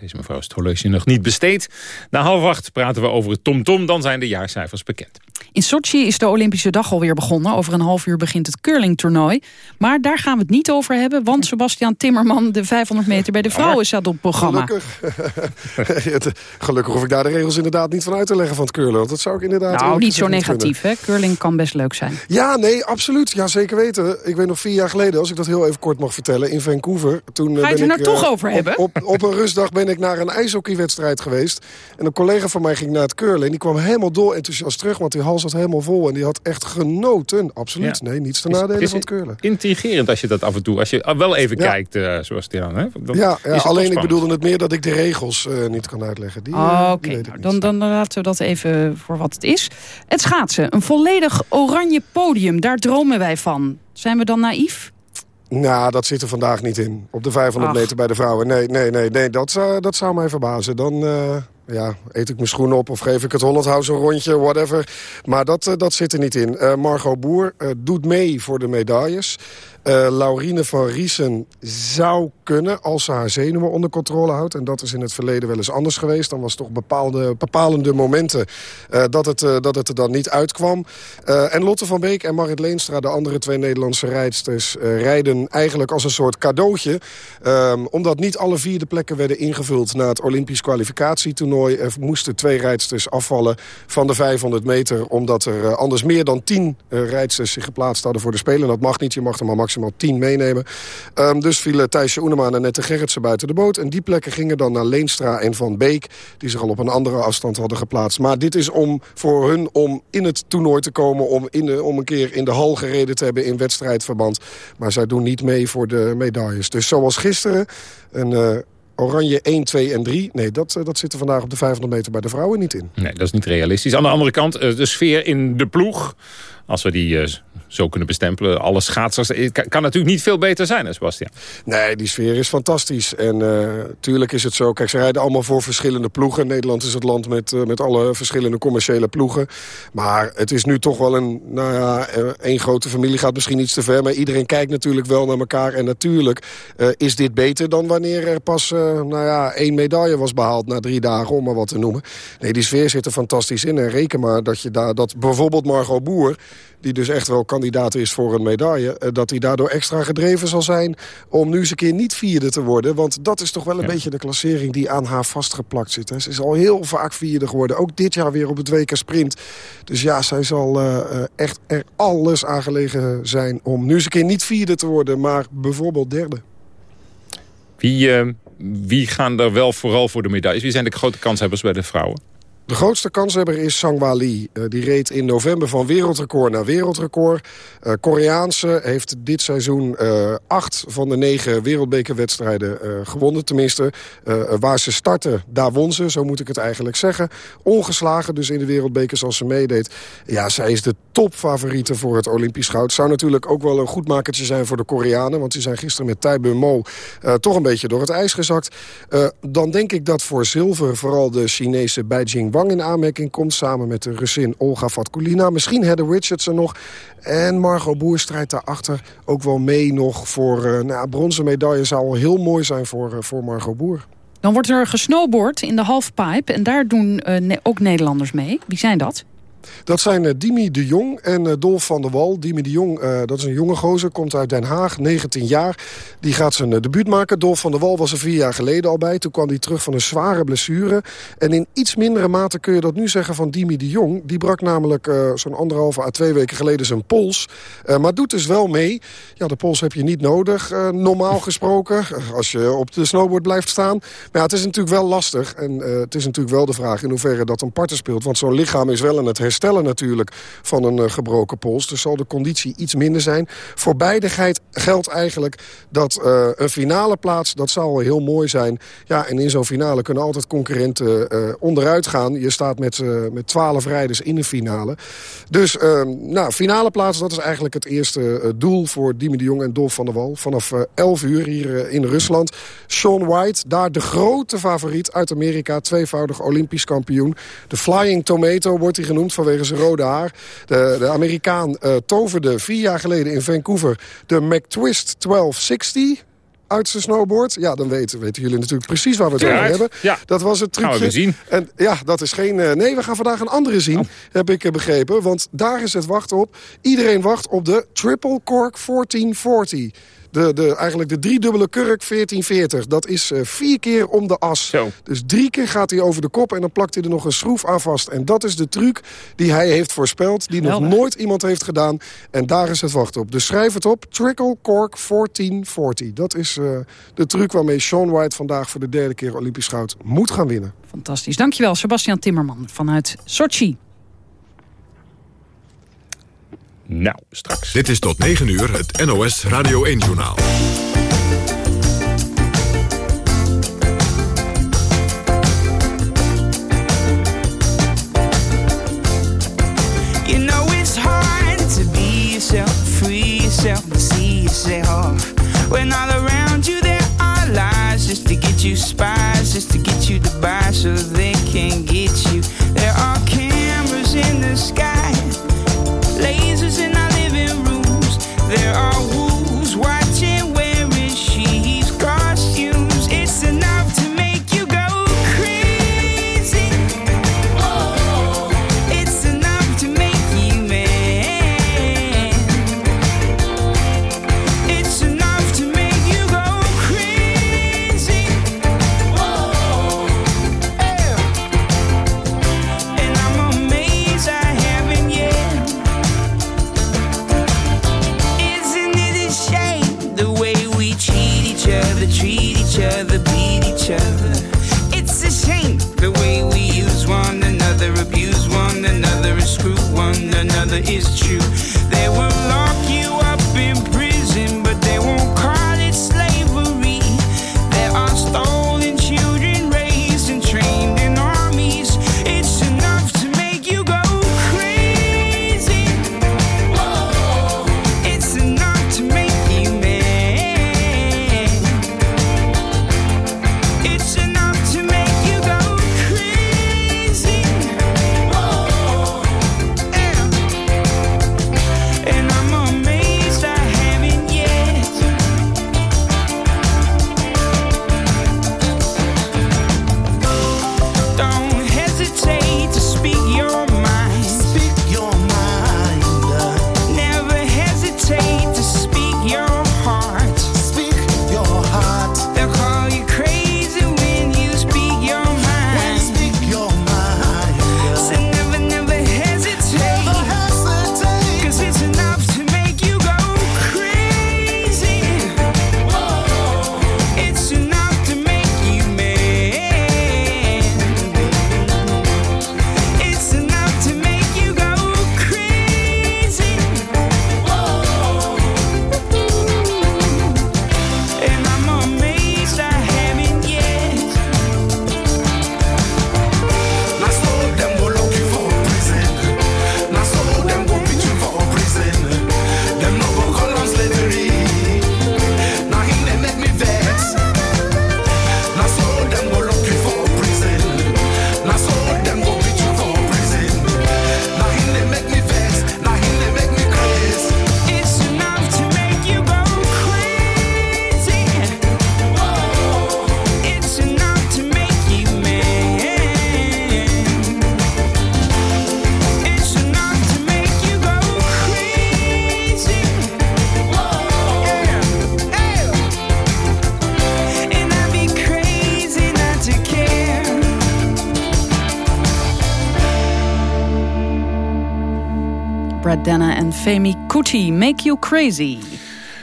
Deze mevrouw is het horloge nog niet besteed. Na half acht praten we over het TomTom. Dan zijn de jaarcijfers bekend. In Sochi is de Olympische dag alweer begonnen. Over een half uur begint het curlingtoernooi. Maar daar gaan we het niet over hebben. Want Sebastian Timmerman, de 500 meter bij de vrouwen, staat op het programma. Gelukkig. *laughs* Gelukkig hoef ik daar de regels inderdaad niet van uit te leggen van het curlen. Want dat zou ik inderdaad... Nou, niet zo negatief, hè? Curling kan best leuk zijn. Ja, nee, absoluut. Ja, zeker weten. Ik weet nog vier jaar geleden, als ik dat heel even kort mag vertellen, in Vancouver. Toen, Ga je het er nou toch over hebben? Op, op, een rustdag ben ik naar een ijshockeywedstrijd geweest. En een collega van mij ging naar het curlen. En die kwam helemaal door enthousiast terug, want die hal zat helemaal vol. En die had echt genoten. Absoluut. Nee, niets te nadelen van het curlen. Intrigerend als je dat af en toe, als je wel even kijkt, uh, zoals die dan. Hè? Dan ja, ja alleen ik bedoelde het meer dat ik de regels uh, niet kan uitleggen. Die, oh, Oké, okay. nou, dan, dan laten we dat even voor wat het is. Het schaatsen, een volledig oranje podium, daar dromen wij van. Zijn we dan naïef? Nou, dat zit er vandaag niet in. Op de 500 Ach. meter bij de vrouwen. Nee, nee, nee, nee dat, zou, dat zou mij verbazen. Dan uh, ja, eet ik mijn schoen op of geef ik het Holland House een rondje, whatever. Maar dat, uh, dat zit er niet in. Uh, Margot Boer doet mee voor de medailles. Uh, Laurine van Riesen zou kunnen als ze haar zenuwen onder controle houdt. En dat is in het verleden wel eens anders geweest. Dan was toch bepaalde, bepalende momenten uh, dat, het, uh, dat het er dan niet uitkwam. en Lotte van Beek en Marit Leenstra, de andere twee Nederlandse rijdsters... rijden eigenlijk als een soort cadeautje. Um, omdat niet alle vier de plekken werden ingevuld na het Olympisch kwalificatietoernooi... Er moesten twee rijdsters afvallen van de 500 meter... omdat er anders meer dan tien rijdsters zich geplaatst hadden voor de Spelen. Dat mag niet, je mag er maar maximaal maximaal 10 meenemen. Um, dus vielen Thijsje Oenema en Nette Gerritsen buiten de boot. En die plekken gingen dan naar Leenstra en Van Beek... die zich al op een andere afstand hadden geplaatst. Maar dit is om voor hun om in het toernooi te komen... om, in de, om een keer in de hal gereden te hebben in wedstrijdverband. Maar zij doen niet mee voor de medailles. Dus zoals gisteren... een uh, Oranje 1, 2 en 3. Nee, dat, dat zit er vandaag op de 500 meter bij de vrouwen niet in. Nee, dat is niet realistisch. Aan de andere kant, de sfeer in de ploeg Als we die zo kunnen bestempelen. Alle schaatsers. Kan, kan natuurlijk niet veel beter zijn, hè, Sebastian. Nee, die sfeer is fantastisch. En natuurlijk is het zo. Kijk, ze rijden allemaal voor verschillende ploegen. Nederland is het land met, met alle verschillende commerciële ploegen. Maar het is nu toch wel een... Nou ja, één grote familie gaat misschien iets te ver. Maar iedereen kijkt natuurlijk wel naar elkaar. En natuurlijk is dit beter dan wanneer er pas nou ja, één medaille was behaald na drie dagen, om maar wat te noemen. Nee, die sfeer zit er fantastisch in. En reken maar dat, je daar, dat bijvoorbeeld Margot Boer die dus echt wel kandidaat is voor een medaille... Eh, dat hij daardoor extra gedreven zal zijn om nu eens een keer niet vierde te worden. Want dat is toch wel een beetje de klassering die aan haar vastgeplakt zit. Hè. Ze is al heel vaak vierde geworden. Ook dit jaar weer op het WK Sprint. Dus ja, zij zal uh, echt er alles aan gelegen zijn om nu eens een keer niet vierde te worden... maar bijvoorbeeld derde. Wie, uh, wie gaan er wel vooral voor de medailles? Wie zijn de grote kanshebbers bij de vrouwen? De grootste kanshebber is Sangwa Lee. Uh, die reed in november van wereldrecord naar wereldrecord. Uh, Koreaanse heeft dit seizoen uh, acht van de negen wereldbekerwedstrijden gewonnen. Tenminste, waar ze starten, daar won ze, zo moet ik het eigenlijk zeggen. Ongeslagen dus in de wereldbekers als ze meedeed. Ja, zij is de topfavoriete voor het Olympisch goud. Zou natuurlijk ook wel een goed makertje zijn voor de Koreanen. Want die zijn gisteren met Taibun Mo toch een beetje door het ijs gezakt. dan denk ik dat voor zilver vooral de Chinese Beijing Wang in aanmerking komt... samen met de Russin Olga Vatkulina. Misschien Heather Richardson nog. En Margot Boer strijdt daarachter ook wel mee nog voor... Uh, nou, bronzen medaille zou al heel mooi zijn voor, uh, voor Margot Boer. Dan wordt er gesnowboard in de halfpipe. En daar doen uh, ook Nederlanders mee. Wie zijn dat? Dat zijn uh, Dimi de Jong en uh, Dolf van der Wal. Dimi de Jong, uh, dat is een jonge gozer, komt uit Den Haag, 19 jaar. Die gaat zijn debuut maken. Dolf van der Wal was er vier jaar geleden al bij. Toen kwam hij terug van een zware blessure. En in iets mindere mate kun je dat nu zeggen van Dimi de Jong. Die brak namelijk zo'n anderhalve à twee weken geleden zijn pols. maar doet dus wel mee. Ja, de pols heb je niet nodig, normaal gesproken. Als je op de snowboard blijft staan. Maar ja, het is natuurlijk wel lastig. En het is natuurlijk wel de vraag in hoeverre dat een parten speelt. Want zo'n lichaam is wel aan het herstellen natuurlijk van een uh, gebroken pols. Dus zal de conditie iets minder zijn. Voor beide geldt eigenlijk dat uh, een finale plaats, dat zal heel mooi zijn. Ja, en in zo'n finale kunnen altijd concurrenten uh, onderuit gaan. Je staat met, met 12 rijders in de finale. Dus, nou, finale plaats, dat is eigenlijk het eerste doel voor Dimi de Jong en Dolf van der Wal. Vanaf 11 uur hier in Rusland. Sean White, daar de grote favoriet uit Amerika. Tweevoudig Olympisch kampioen. De Flying Tomato wordt hij genoemd vanwege zijn rode haar. De, de Amerikaan uh, toverde vier jaar geleden in Vancouver de McTwist 1260 uit zijn snowboard. Ja, dan weten, weten jullie natuurlijk precies waar we het over hebben. Ja. Dat was het trucje. Gaan we zien. En ja, dat is geen... Uh, nee, we gaan vandaag een andere zien, oh. heb ik uh, begrepen. Want daar is het wachten op. Iedereen wacht op de Triple Cork 1440. De, de, eigenlijk de driedubbele kurk 1440. Dat is uh, vier keer om de as. Zo. Dus drie keer gaat hij over de kop en dan plakt hij er nog een schroef aan vast. En dat is de truc die hij heeft voorspeld. Die nog nooit iemand heeft gedaan. En daar is het wachten op. Dus schrijf het op. Trickle Cork 1440. Dat is uh, de truc waarmee Sean White vandaag voor de derde keer Olympisch goud moet gaan winnen. Fantastisch. Dankjewel, Sebastian Timmerman vanuit Sochi. Nou, straks. Dit is tot 9 uur het NOS Radio 1-journaal. You know it's hard to be yourself, free yourself, to see yourself. When all around you there are lies just to get you spies, just to get you to buy so they can get you. There are cameras in the sky Make You Crazy.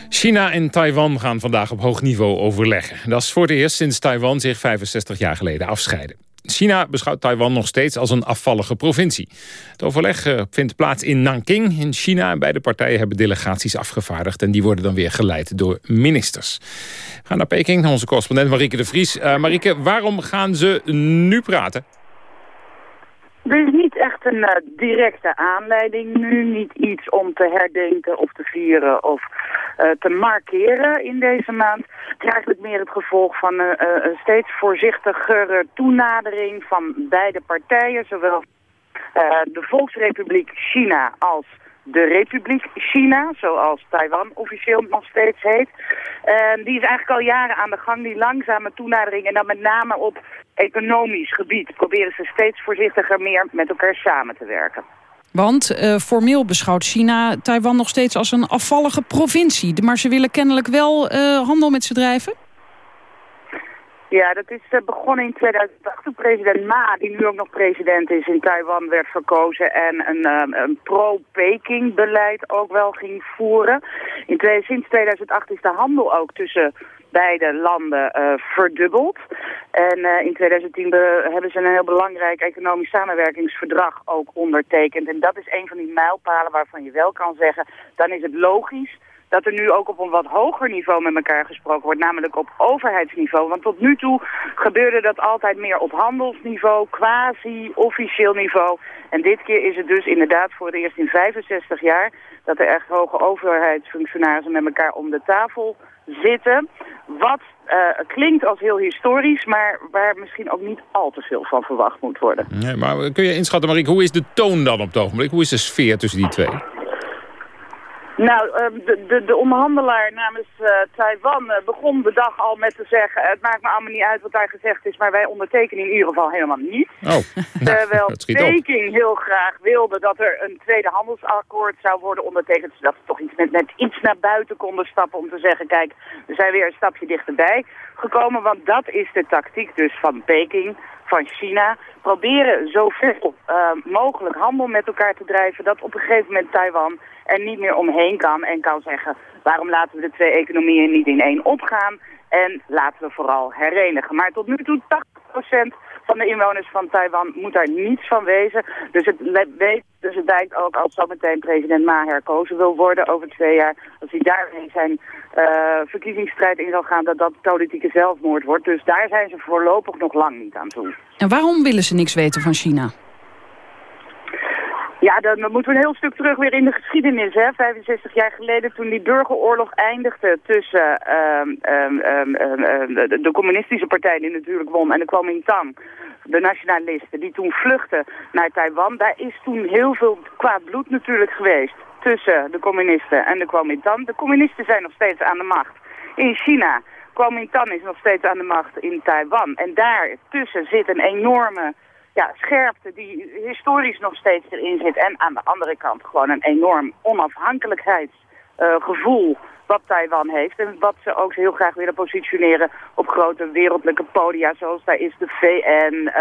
China en Taiwan gaan vandaag op hoog niveau overleggen. Dat is voor het eerst sinds Taiwan zich 65 jaar geleden afscheidde. China beschouwt Taiwan nog steeds als een afvallige provincie. Het overleg eh, vindt plaats in Nanking in China. Beide partijen hebben delegaties afgevaardigd. En die worden dan weer geleid door ministers. We gaan naar Peking, onze correspondent Marieke de Vries. Uh, waarom gaan ze nu praten? Er is niet echt een uh, directe aanleiding nu. Niet iets om te herdenken of te vieren of uh, te markeren in deze maand. Het is eigenlijk meer het gevolg van uh, een steeds voorzichtigere toenadering van beide partijen. Zowel de Volksrepubliek China als de Republiek China, zoals Taiwan officieel nog steeds heet. En die is eigenlijk al jaren aan de gang, die langzame toenadering. En dan met name op economisch gebied proberen ze steeds voorzichtiger meer met elkaar samen te werken. Want uh, formeel beschouwt China Taiwan nog steeds als een afvallige provincie. Maar ze willen kennelijk wel uh, handel met ze drijven? Ja, dat is uh, begonnen in 2008 toen president Ma, die nu ook nog president is in Taiwan, werd verkozen en een, uh, een pro-Peking beleid ook wel ging voeren. In sinds 2008 is de handel ook tussen beide landen uh, verdubbeld. En uh, in 2010 hebben ze een heel belangrijk economisch samenwerkingsverdrag ook ondertekend. En dat is een van die mijlpalen waarvan je wel kan zeggen, dan is het logisch dat er nu ook op een wat hoger niveau met elkaar gesproken wordt, namelijk op overheidsniveau. Want tot nu toe gebeurde dat altijd meer op handelsniveau, quasi-officieel niveau. En dit keer is het dus inderdaad voor het eerst in 65 jaar dat er echt hoge overheidsfunctionarissen met elkaar om de tafel zitten. Wat uh, klinkt als heel historisch, maar waar misschien ook niet al te veel van verwacht moet worden. Nee, maar kun je inschatten, Marieke, hoe is de toon dan op het ogenblik? Hoe is de sfeer tussen die twee? Nou, ehm, de, de, de onderhandelaar namens uh, Taiwan uh, begon de dag al met te zeggen... het maakt me allemaal niet uit wat daar gezegd is, maar wij ondertekenen in ieder geval helemaal niet. Oh, *laughs* Terwijl Peking heel graag wilde dat er een tweede handelsakkoord zou worden ondertekend... zodat ze toch iets met, net iets naar buiten konden stappen om te zeggen... kijk, we zijn weer een stapje dichterbij gekomen, want dat is de tactiek dus van Peking van China proberen zoveel uh, mogelijk handel met elkaar te drijven... dat op een gegeven moment Taiwan er niet meer omheen kan en kan zeggen... waarom laten we de twee economieën niet in één opgaan en laten we vooral herenigen. Maar tot nu toe 80% van de inwoners van Taiwan moet daar niets van wezen. Dus het, weet, dus het lijkt ook als zometeen president Ma herkozen wil worden over twee jaar... als hij daarmee zijn uh, verkiezingsstrijd in zal gaan, dat dat politieke zelfmoord wordt. Dus daar zijn ze voorlopig nog lang niet aan toe. En waarom willen ze niks weten van China? Ja, dan moeten we een heel stuk terug weer in de geschiedenis. Hè? 65 jaar geleden toen die burgeroorlog eindigde tussen uh, uh, de, de, communistische partij die natuurlijk won en de Kuomintang. De nationalisten die toen vluchtten naar Taiwan. Daar is toen heel veel kwaad bloed natuurlijk geweest tussen de communisten en de Kuomintang. De communisten zijn nog steeds aan de macht in China. Kuomintang is nog steeds aan de macht in Taiwan. En daar tussen zit een enorme ja, scherpte die historisch nog steeds erin zit. En aan de andere kant gewoon een enorm onafhankelijkheidsgevoel uh, wat Taiwan heeft. En wat ze ook heel graag willen positioneren op grote wereldlijke podia. Zoals daar is de VN, uh,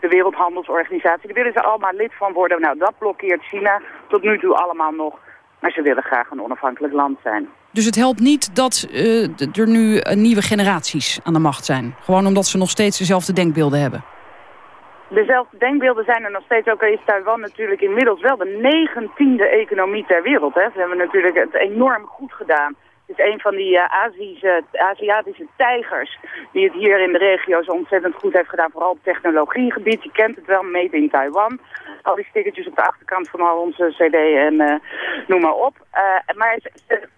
de Wereldhandelsorganisatie. Daar willen ze allemaal lid van worden. Nou, dat blokkeert China tot nu toe allemaal nog. Maar ze willen graag een onafhankelijk land zijn. Dus het helpt niet dat uh, er nu nieuwe generaties aan de macht zijn? Gewoon omdat ze nog steeds dezelfde denkbeelden hebben? Dezelfde denkbeelden zijn er nog steeds, ook al is Taiwan natuurlijk inmiddels wel de negentiende economie ter wereld. Hè. Ze hebben natuurlijk het enorm goed gedaan. Het is een van die Azische, Aziatische tijgers die het hier in de regio zo ontzettend goed heeft gedaan. Vooral op technologiegebied. Je kent het wel, made in Taiwan. Al die stickertjes op de achterkant van al onze cd en uh, noem maar op. Uh, maar ze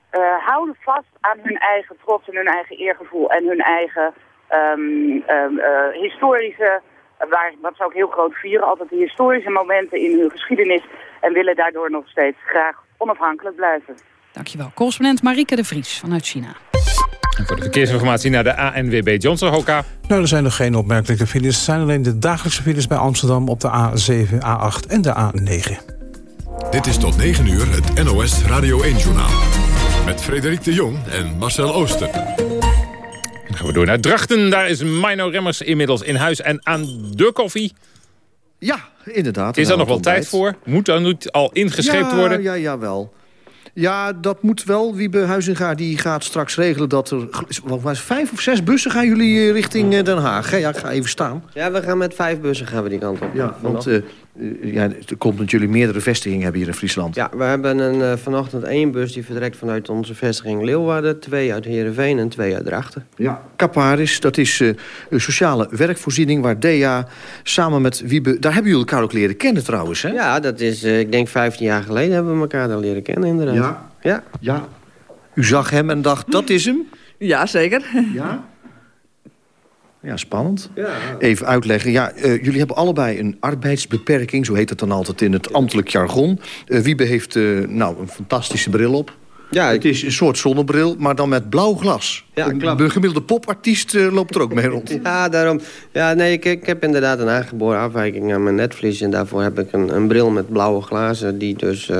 houden vast aan hun eigen trots en hun eigen eergevoel en hun eigen um, um, historische waar, wat ze ook heel groot vieren, altijd de historische momenten in hun geschiedenis en willen daardoor nog steeds graag onafhankelijk blijven. Dankjewel. Correspondent Marieke de Vries vanuit China. En voor de verkeersinformatie naar de ANWB Johnson Hoka. Nou, er zijn nog geen opmerkelijke files. Het zijn alleen de dagelijkse files bij Amsterdam op de A7, A8 en de A9. Dit is tot 9 uur het NOS Radio 1-journaal. Met Frederik de Jong en Marcel Ooster. Dan gaan we door naar Drachten. Daar is Mino Remmers inmiddels in huis en aan de koffie. Ja, inderdaad. Is er nog wel tijd voor? Moet er nu al ingescheept ja, worden? Ja, ja, wel. Ja, dat moet wel. Wiebe Huizinga die gaat straks regelen dat er... Wat was vijf of zes bussen gaan jullie eh, richting eh, Den Haag? Hè? Ja, ik ga even staan. Ja, we gaan met vijf bussen gaan we die kant op. Ja, want uh, ja, het komt dat jullie meerdere vestigingen hebben hier in Friesland. Ja, we hebben een, uh, vanochtend één bus die vertrekt vanuit onze vestiging Leeuwarden... twee uit Heerenveen en twee uit Drachten. Ja, Caparis, dat is uh, een sociale werkvoorziening waar DEA samen met Wiebe... Daar hebben jullie elkaar ook leren kennen trouwens, hè? Ja, dat is, ik denk 15 jaar geleden hebben we elkaar daar leren kennen, inderdaad. Ja? Ja. ja. U zag hem en dacht, dat is hem? Ja, zeker. Ja? Ja, spannend. Ja. Even uitleggen. Ja, uh, jullie hebben allebei een arbeidsbeperking. Zo heet het dan altijd in het ambtelijk jargon. Uh, Wiebe heeft uh, nou, een fantastische bril op. Ja, Het is een soort zonnebril, maar dan met blauw glas. Ja, een, een gemiddelde popartiest loopt er ook mee rond. Ja, daarom. Ja, nee, ik, ik heb inderdaad een aangeboren afwijking aan mijn netvlies. En daarvoor heb ik een, een bril met blauwe glazen die dus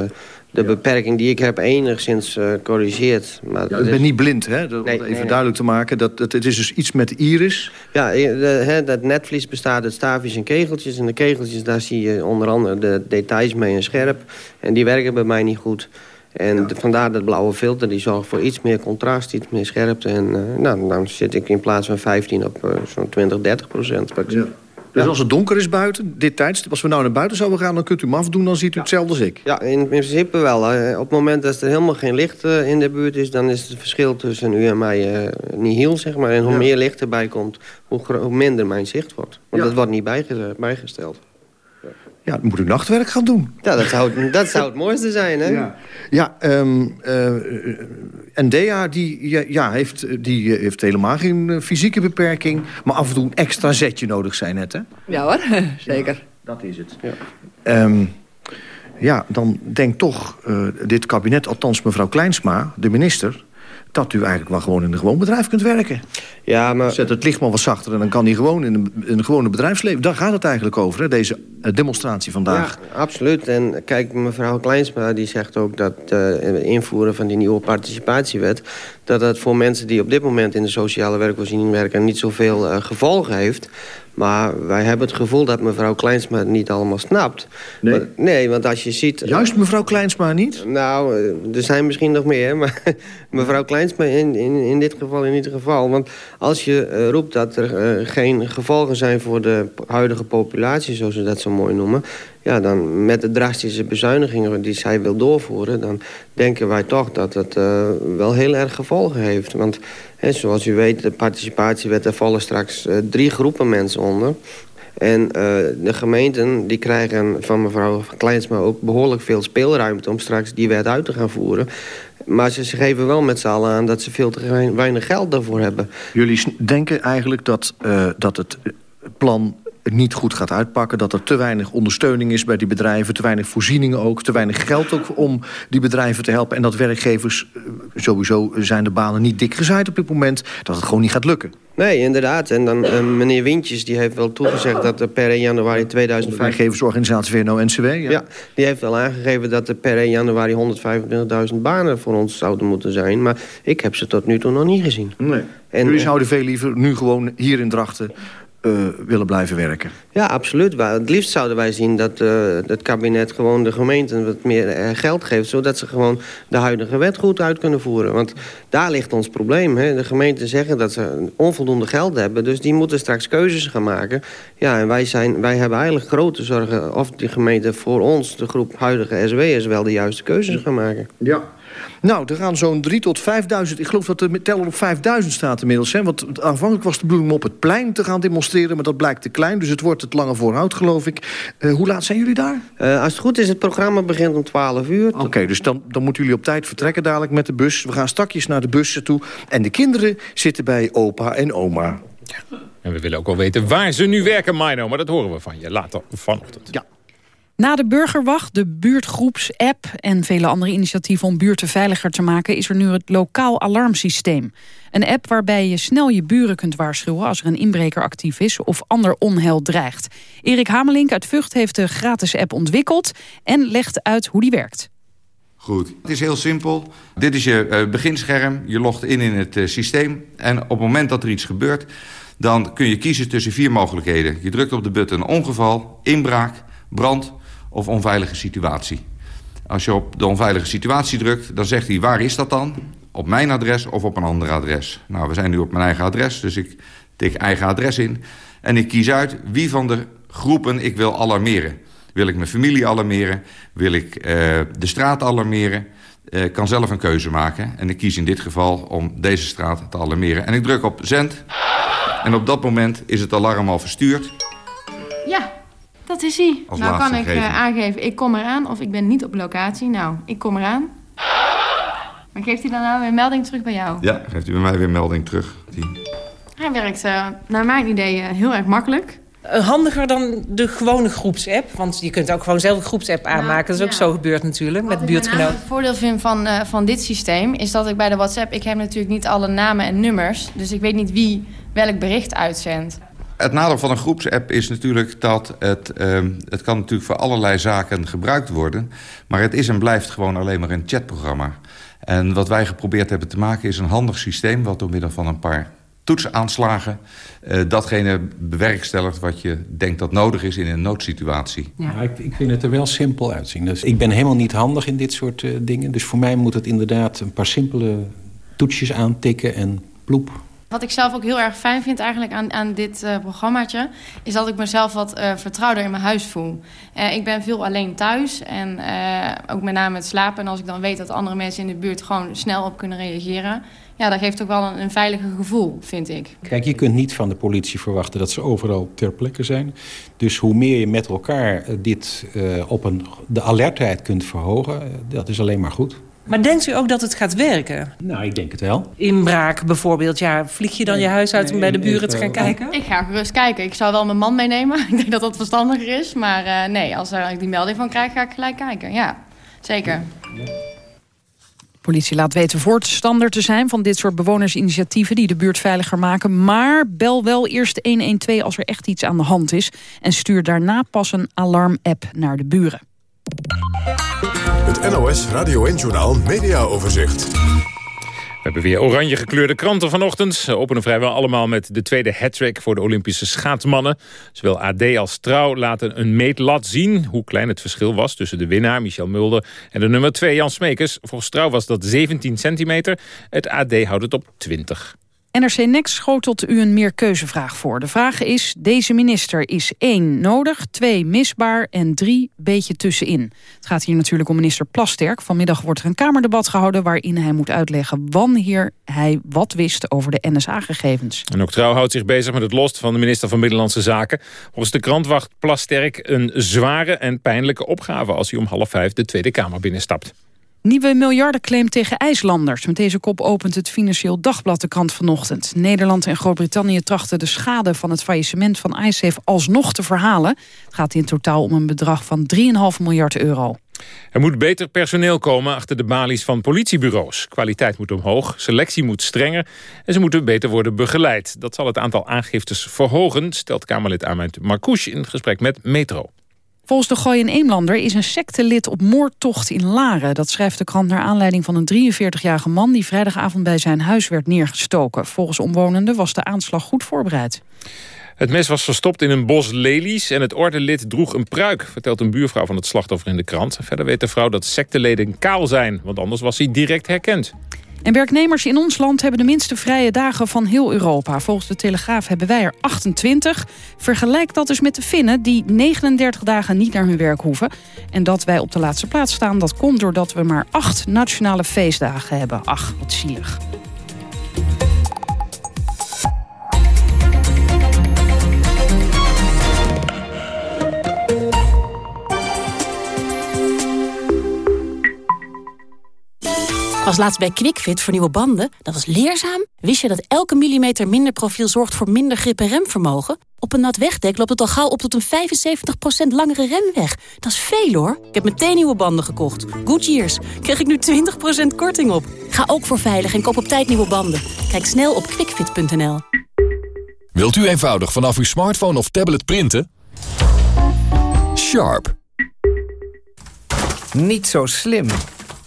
de beperking die ik heb enigszins uh, corrigeert. Maar ja, ik ben niet blind, hè? Dat, nee, even nee, nee. duidelijk te maken. Dat, dat, het is dus iets met de iris. Ja, de, hè, dat netvlies bestaat uit staafjes en kegeltjes. En de kegeltjes, daar zie je onder andere de details mee en scherp. En die werken bij mij niet goed. En ja. de, vandaar dat blauwe filter, die zorgt voor iets meer contrast, iets meer scherpte. En uh, nou, dan zit ik in plaats van 15 op uh, zo'n 20, 30 procent. Ja. Dus ja. als het donker is buiten, dit tijdstip, als we nou naar buiten zouden gaan... dan kunt u hem afdoen, dan ziet u hetzelfde als ik. Ja, in, in principe wel. Hè. Op het moment dat er helemaal geen licht uh, in de buurt is... dan is het verschil tussen u en mij uh, niet heel, zeg maar. En hoe ja. meer licht erbij komt, hoe, hoe, minder mijn zicht wordt. Want dat wordt niet bijge bijgesteld. Ja, dan moet u nachtwerk gaan doen. Ja, dat zou, dat zou het mooiste zijn, hè? Ja, ja um, uh, Ndea die, ja, ja, heeft, die heeft helemaal geen uh, fysieke beperking... maar af en toe een extra zetje nodig zijn net, hè? Ja hoor, *laughs* zeker. Ja, dat is het. Ja, um, ja dan denkt toch uh, dit kabinet, althans mevrouw Kleinsma, de minister dat u eigenlijk wel gewoon in een gewoon bedrijf kunt werken. Ja, maar... Zet het licht maar wat zachter en dan kan hij gewoon in een, in een gewone bedrijfsleven. Daar gaat het eigenlijk over, hè, deze uh, demonstratie vandaag. Ja, absoluut. En kijk, mevrouw Kleinsma die zegt ook dat het uh, invoeren van die nieuwe participatiewet... dat dat voor mensen die op dit moment in de sociale werkvoorziening werken... niet zoveel uh, gevolgen heeft. Maar wij hebben het gevoel dat mevrouw Kleinsma het niet allemaal snapt. Nee? Maar, nee, want als je ziet... Juist mevrouw Kleinsma niet? Nou, er zijn misschien nog meer, *laughs* maar mevrouw Kleinsma in, in, in dit geval in ieder geval. Want als je uh, roept dat er uh, geen gevolgen zijn voor de huidige populatie... zoals ze dat zo mooi noemen... ja, dan met de drastische bezuinigingen die zij wil doorvoeren... dan denken wij toch dat het uh, wel heel erg gevolgen heeft. Want hè, zoals u weet, de participatiewet... er vallen straks drie groepen mensen onder... En uh, de gemeenten die krijgen van mevrouw Kleinsma ook behoorlijk veel speelruimte... om straks die wet uit te gaan voeren. Maar ze, geven wel met z'n allen aan dat ze veel te weinig geld daarvoor hebben. Jullie denken eigenlijk dat, dat het plan niet goed gaat uitpakken... dat er te weinig ondersteuning is bij die bedrijven... te weinig voorzieningen ook, te weinig geld ook om die bedrijven te helpen... en dat werkgevers, sowieso zijn de banen niet dik gezaaid op dit moment... dat het gewoon niet gaat lukken. Nee, inderdaad. En dan uh, meneer Wintjes die heeft wel toegezegd dat er per 1 januari 2005... Werkgeversorganisatie VNO-NCW, ja. ja. Die heeft wel aangegeven dat er per 1 januari 125.000 banen voor ons zouden moeten zijn. Maar ik heb ze tot nu toe nog niet gezien. Nee. En, Jullie zouden veel liever nu gewoon hier in Drachten uh, willen blijven werken. Ja, absoluut. Het liefst zouden wij zien dat uh, het kabinet gewoon de gemeenten wat meer uh, geld geeft... zodat ze gewoon de huidige wet goed uit kunnen voeren. Want daar ligt ons probleem. Hè. De gemeenten zeggen dat ze onvoldoende geld hebben... dus die moeten straks keuzes gaan maken. Ja, en wij, zijn, wij hebben eigenlijk grote zorgen... of die gemeente voor ons, de groep huidige SW'ers... wel de juiste keuzes gaan maken. Ja. Nou, er gaan zo'n 3 tot 5.000... Ik geloof dat de teller op 5.000 staat inmiddels. Hè? Want aanvankelijk was de bedoeling om op het plein te gaan demonstreren... maar dat blijkt te klein, dus het wordt het lange voorhoud, geloof ik. Uh, hoe laat zijn jullie daar? Uh, als het goed is, het programma begint om 12 uur. Oké, okay, dus dan, dan moeten jullie op tijd vertrekken dadelijk met de bus. We gaan stakjes naar de bussen toe. En de kinderen zitten bij opa en oma. Ja. En we willen ook wel weten waar ze nu werken, Mino. Maar dat horen we van je later vanochtend. Ja. Na de burgerwacht, de buurtgroeps-app en vele andere initiatieven om buurten veiliger te maken... is er nu het lokaal alarmsysteem. Een app waarbij je snel je buren kunt waarschuwen als er een inbreker actief is... of ander onheil dreigt. Erik Hamelink uit Vught heeft de gratis app ontwikkeld... en legt uit hoe die werkt. Goed, het is heel simpel. Dit is je uh, beginscherm. Je logt in in het uh, systeem. En op het moment dat er iets gebeurt dan kun je kiezen tussen vier mogelijkheden. Je drukt op de button ongeval, inbraak, brand of onveilige situatie. Als je op de onveilige situatie drukt, dan zegt hij waar is dat dan? Op mijn adres of op een ander adres? Nou, we zijn nu op mijn eigen adres, dus ik tik eigen adres in. En ik kies uit wie van de groepen ik wil alarmeren. Wil ik mijn familie alarmeren? Wil ik uh, de straat alarmeren? Ik uh, kan zelf een keuze maken. En ik kies in dit geval om deze straat te alarmeren. En ik druk op zend. En op dat moment is het alarm al verstuurd. Ja, dat is hij. Als nou kan ik uh, geven. aangeven, ik kom eraan of ik ben niet op locatie. Nou, ik kom eraan. Maar geeft hij dan nou weer een melding terug bij jou? Ja, geeft u bij mij weer melding terug. Die... Hij werkt uh, naar mijn idee uh, heel erg makkelijk. Handiger dan de gewone groepsapp. Want je kunt ook gewoon zelf een groepsapp aanmaken. Dat is ook ja. zo gebeurd natuurlijk met buurtgenoten. Het voordeel vind van, uh, van dit systeem is dat ik bij de WhatsApp... ik heb natuurlijk niet alle namen en nummers. Dus ik weet niet wie welk bericht uitzendt. Het nadeel van een groepsapp is natuurlijk dat het... Uh, het kan natuurlijk voor allerlei zaken gebruikt worden. Maar het is en blijft gewoon alleen maar een chatprogramma. En wat wij geprobeerd hebben te maken is een handig systeem... wat door middel van een paar toetsaanslagen uh, datgene bewerkstelligt wat je denkt dat nodig is in een noodsituatie. Ja. ik, ik, vind het er wel simpel uitzien. Dus ik ben helemaal niet handig in dit soort uh, dingen. Dus voor mij moet het inderdaad een paar simpele toetsjes aantikken en ploep. Wat ik zelf ook heel erg fijn vind eigenlijk aan, aan dit uh, programmaatje... is dat ik mezelf wat uh, vertrouwder in mijn huis voel. Uh, ik ben veel alleen thuis en ook met name het slapen. En als ik dan weet dat andere mensen in de buurt gewoon snel op kunnen reageren... ja, dat geeft ook wel een, een veiliger gevoel, vind ik. Kijk, je kunt niet van de politie verwachten dat ze overal ter plekke zijn. Dus hoe meer je met elkaar dit op een, de alertheid kunt verhogen... dat is alleen maar goed. Maar denkt u ook dat het gaat werken? Nou, ik denk het wel. Inbraak bijvoorbeeld. Ja, vlieg je dan nee, je huis uit nee, om bij de buren te gaan kijken? Ik ga gerust kijken. Ik zou wel mijn man meenemen. *laughs* Ik denk dat dat verstandiger is. Maar uh, nee, als ik die melding van krijg, ga ik gelijk kijken. Ja, zeker. Politie laat weten voorstander te zijn van dit soort bewonersinitiatieven die de buurt veiliger maken. Maar bel wel eerst 112 als er echt iets aan de hand is. En stuur daarna pas een alarm-app naar de buren. Het NOS Radio 1-journaal Mediaoverzicht. We hebben weer oranje gekleurde kranten vanochtend. Ze openen vrijwel allemaal met de tweede hat-trick voor de Olympische schaatsmannen. Zowel AD als Trouw laten een meetlat zien hoe klein het verschil was... tussen de winnaar, Michel Mulder, en de nummer 2, Jan Smekers. Volgens Trouw was dat 17 centimeter. Het AD houdt het op 20. NRC Next schotelt u een meerkeuzevraag voor. De vraag is, deze minister is 1 nodig, 2 misbaar en 3 beetje tussenin. Het gaat hier natuurlijk om minister Plasterk. Vanmiddag wordt er een Kamerdebat gehouden waarin hij moet uitleggen wanneer hij wat wist over de NSA-gegevens. En ook Trouw houdt zich bezig met het lost van de minister van Binnenlandse Zaken. Volgens de krant wacht Plasterk een zware en pijnlijke opgave als hij om half vijf de Tweede Kamer binnenstapt. Nieuwe miljardenclaim tegen IJslanders. Met deze kop opent het Financieel Dagblad de krant vanochtend. Nederland en Groot-Brittannië trachten de schade van het faillissement van IceSafe alsnog te verhalen. Het gaat in totaal om een bedrag van 3,5 miljard euro. Er moet beter personeel komen achter de balies van politiebureaus. Kwaliteit moet omhoog, selectie moet strenger en ze moeten beter worden begeleid. Dat zal het aantal aangiftes verhogen, stelt Kamerlid Ahmed Marcouche in gesprek met Metro. Volgens de Gooi en Eemlander is een sectelid op moordtocht in Laren. Dat schrijft de krant naar aanleiding van een 43-jarige man... die vrijdagavond bij zijn huis werd neergestoken. Volgens omwonenden was de aanslag goed voorbereid. Het mes was verstopt in een bos lelies en het ordenlid droeg een pruik... vertelt een buurvrouw van het slachtoffer in de krant. Verder weet de vrouw dat secteleden kaal zijn, want anders was hij direct herkend. En werknemers in ons land hebben de minste vrije dagen van heel Europa. Volgens de Telegraaf hebben wij er 28. Vergelijk dat dus met de Finnen die 39 dagen niet naar hun werk hoeven. En dat wij op de laatste plaats staan, dat komt doordat we maar acht nationale feestdagen hebben. Ach, wat zielig. Was laatst bij QuickFit voor nieuwe banden. Dat was leerzaam. Wist je dat elke millimeter minder profiel zorgt voor minder grip en remvermogen? Op een nat wegdek loopt het al gauw op tot een 75% langere remweg. Dat is veel hoor. Ik heb meteen nieuwe banden gekocht. Goodyears. Krijg ik nu 20% korting op. Ga ook voor veilig en koop op tijd nieuwe banden. Kijk snel op quickfit.nl. Wilt u eenvoudig vanaf uw smartphone of tablet printen? Sharp. Niet zo slim.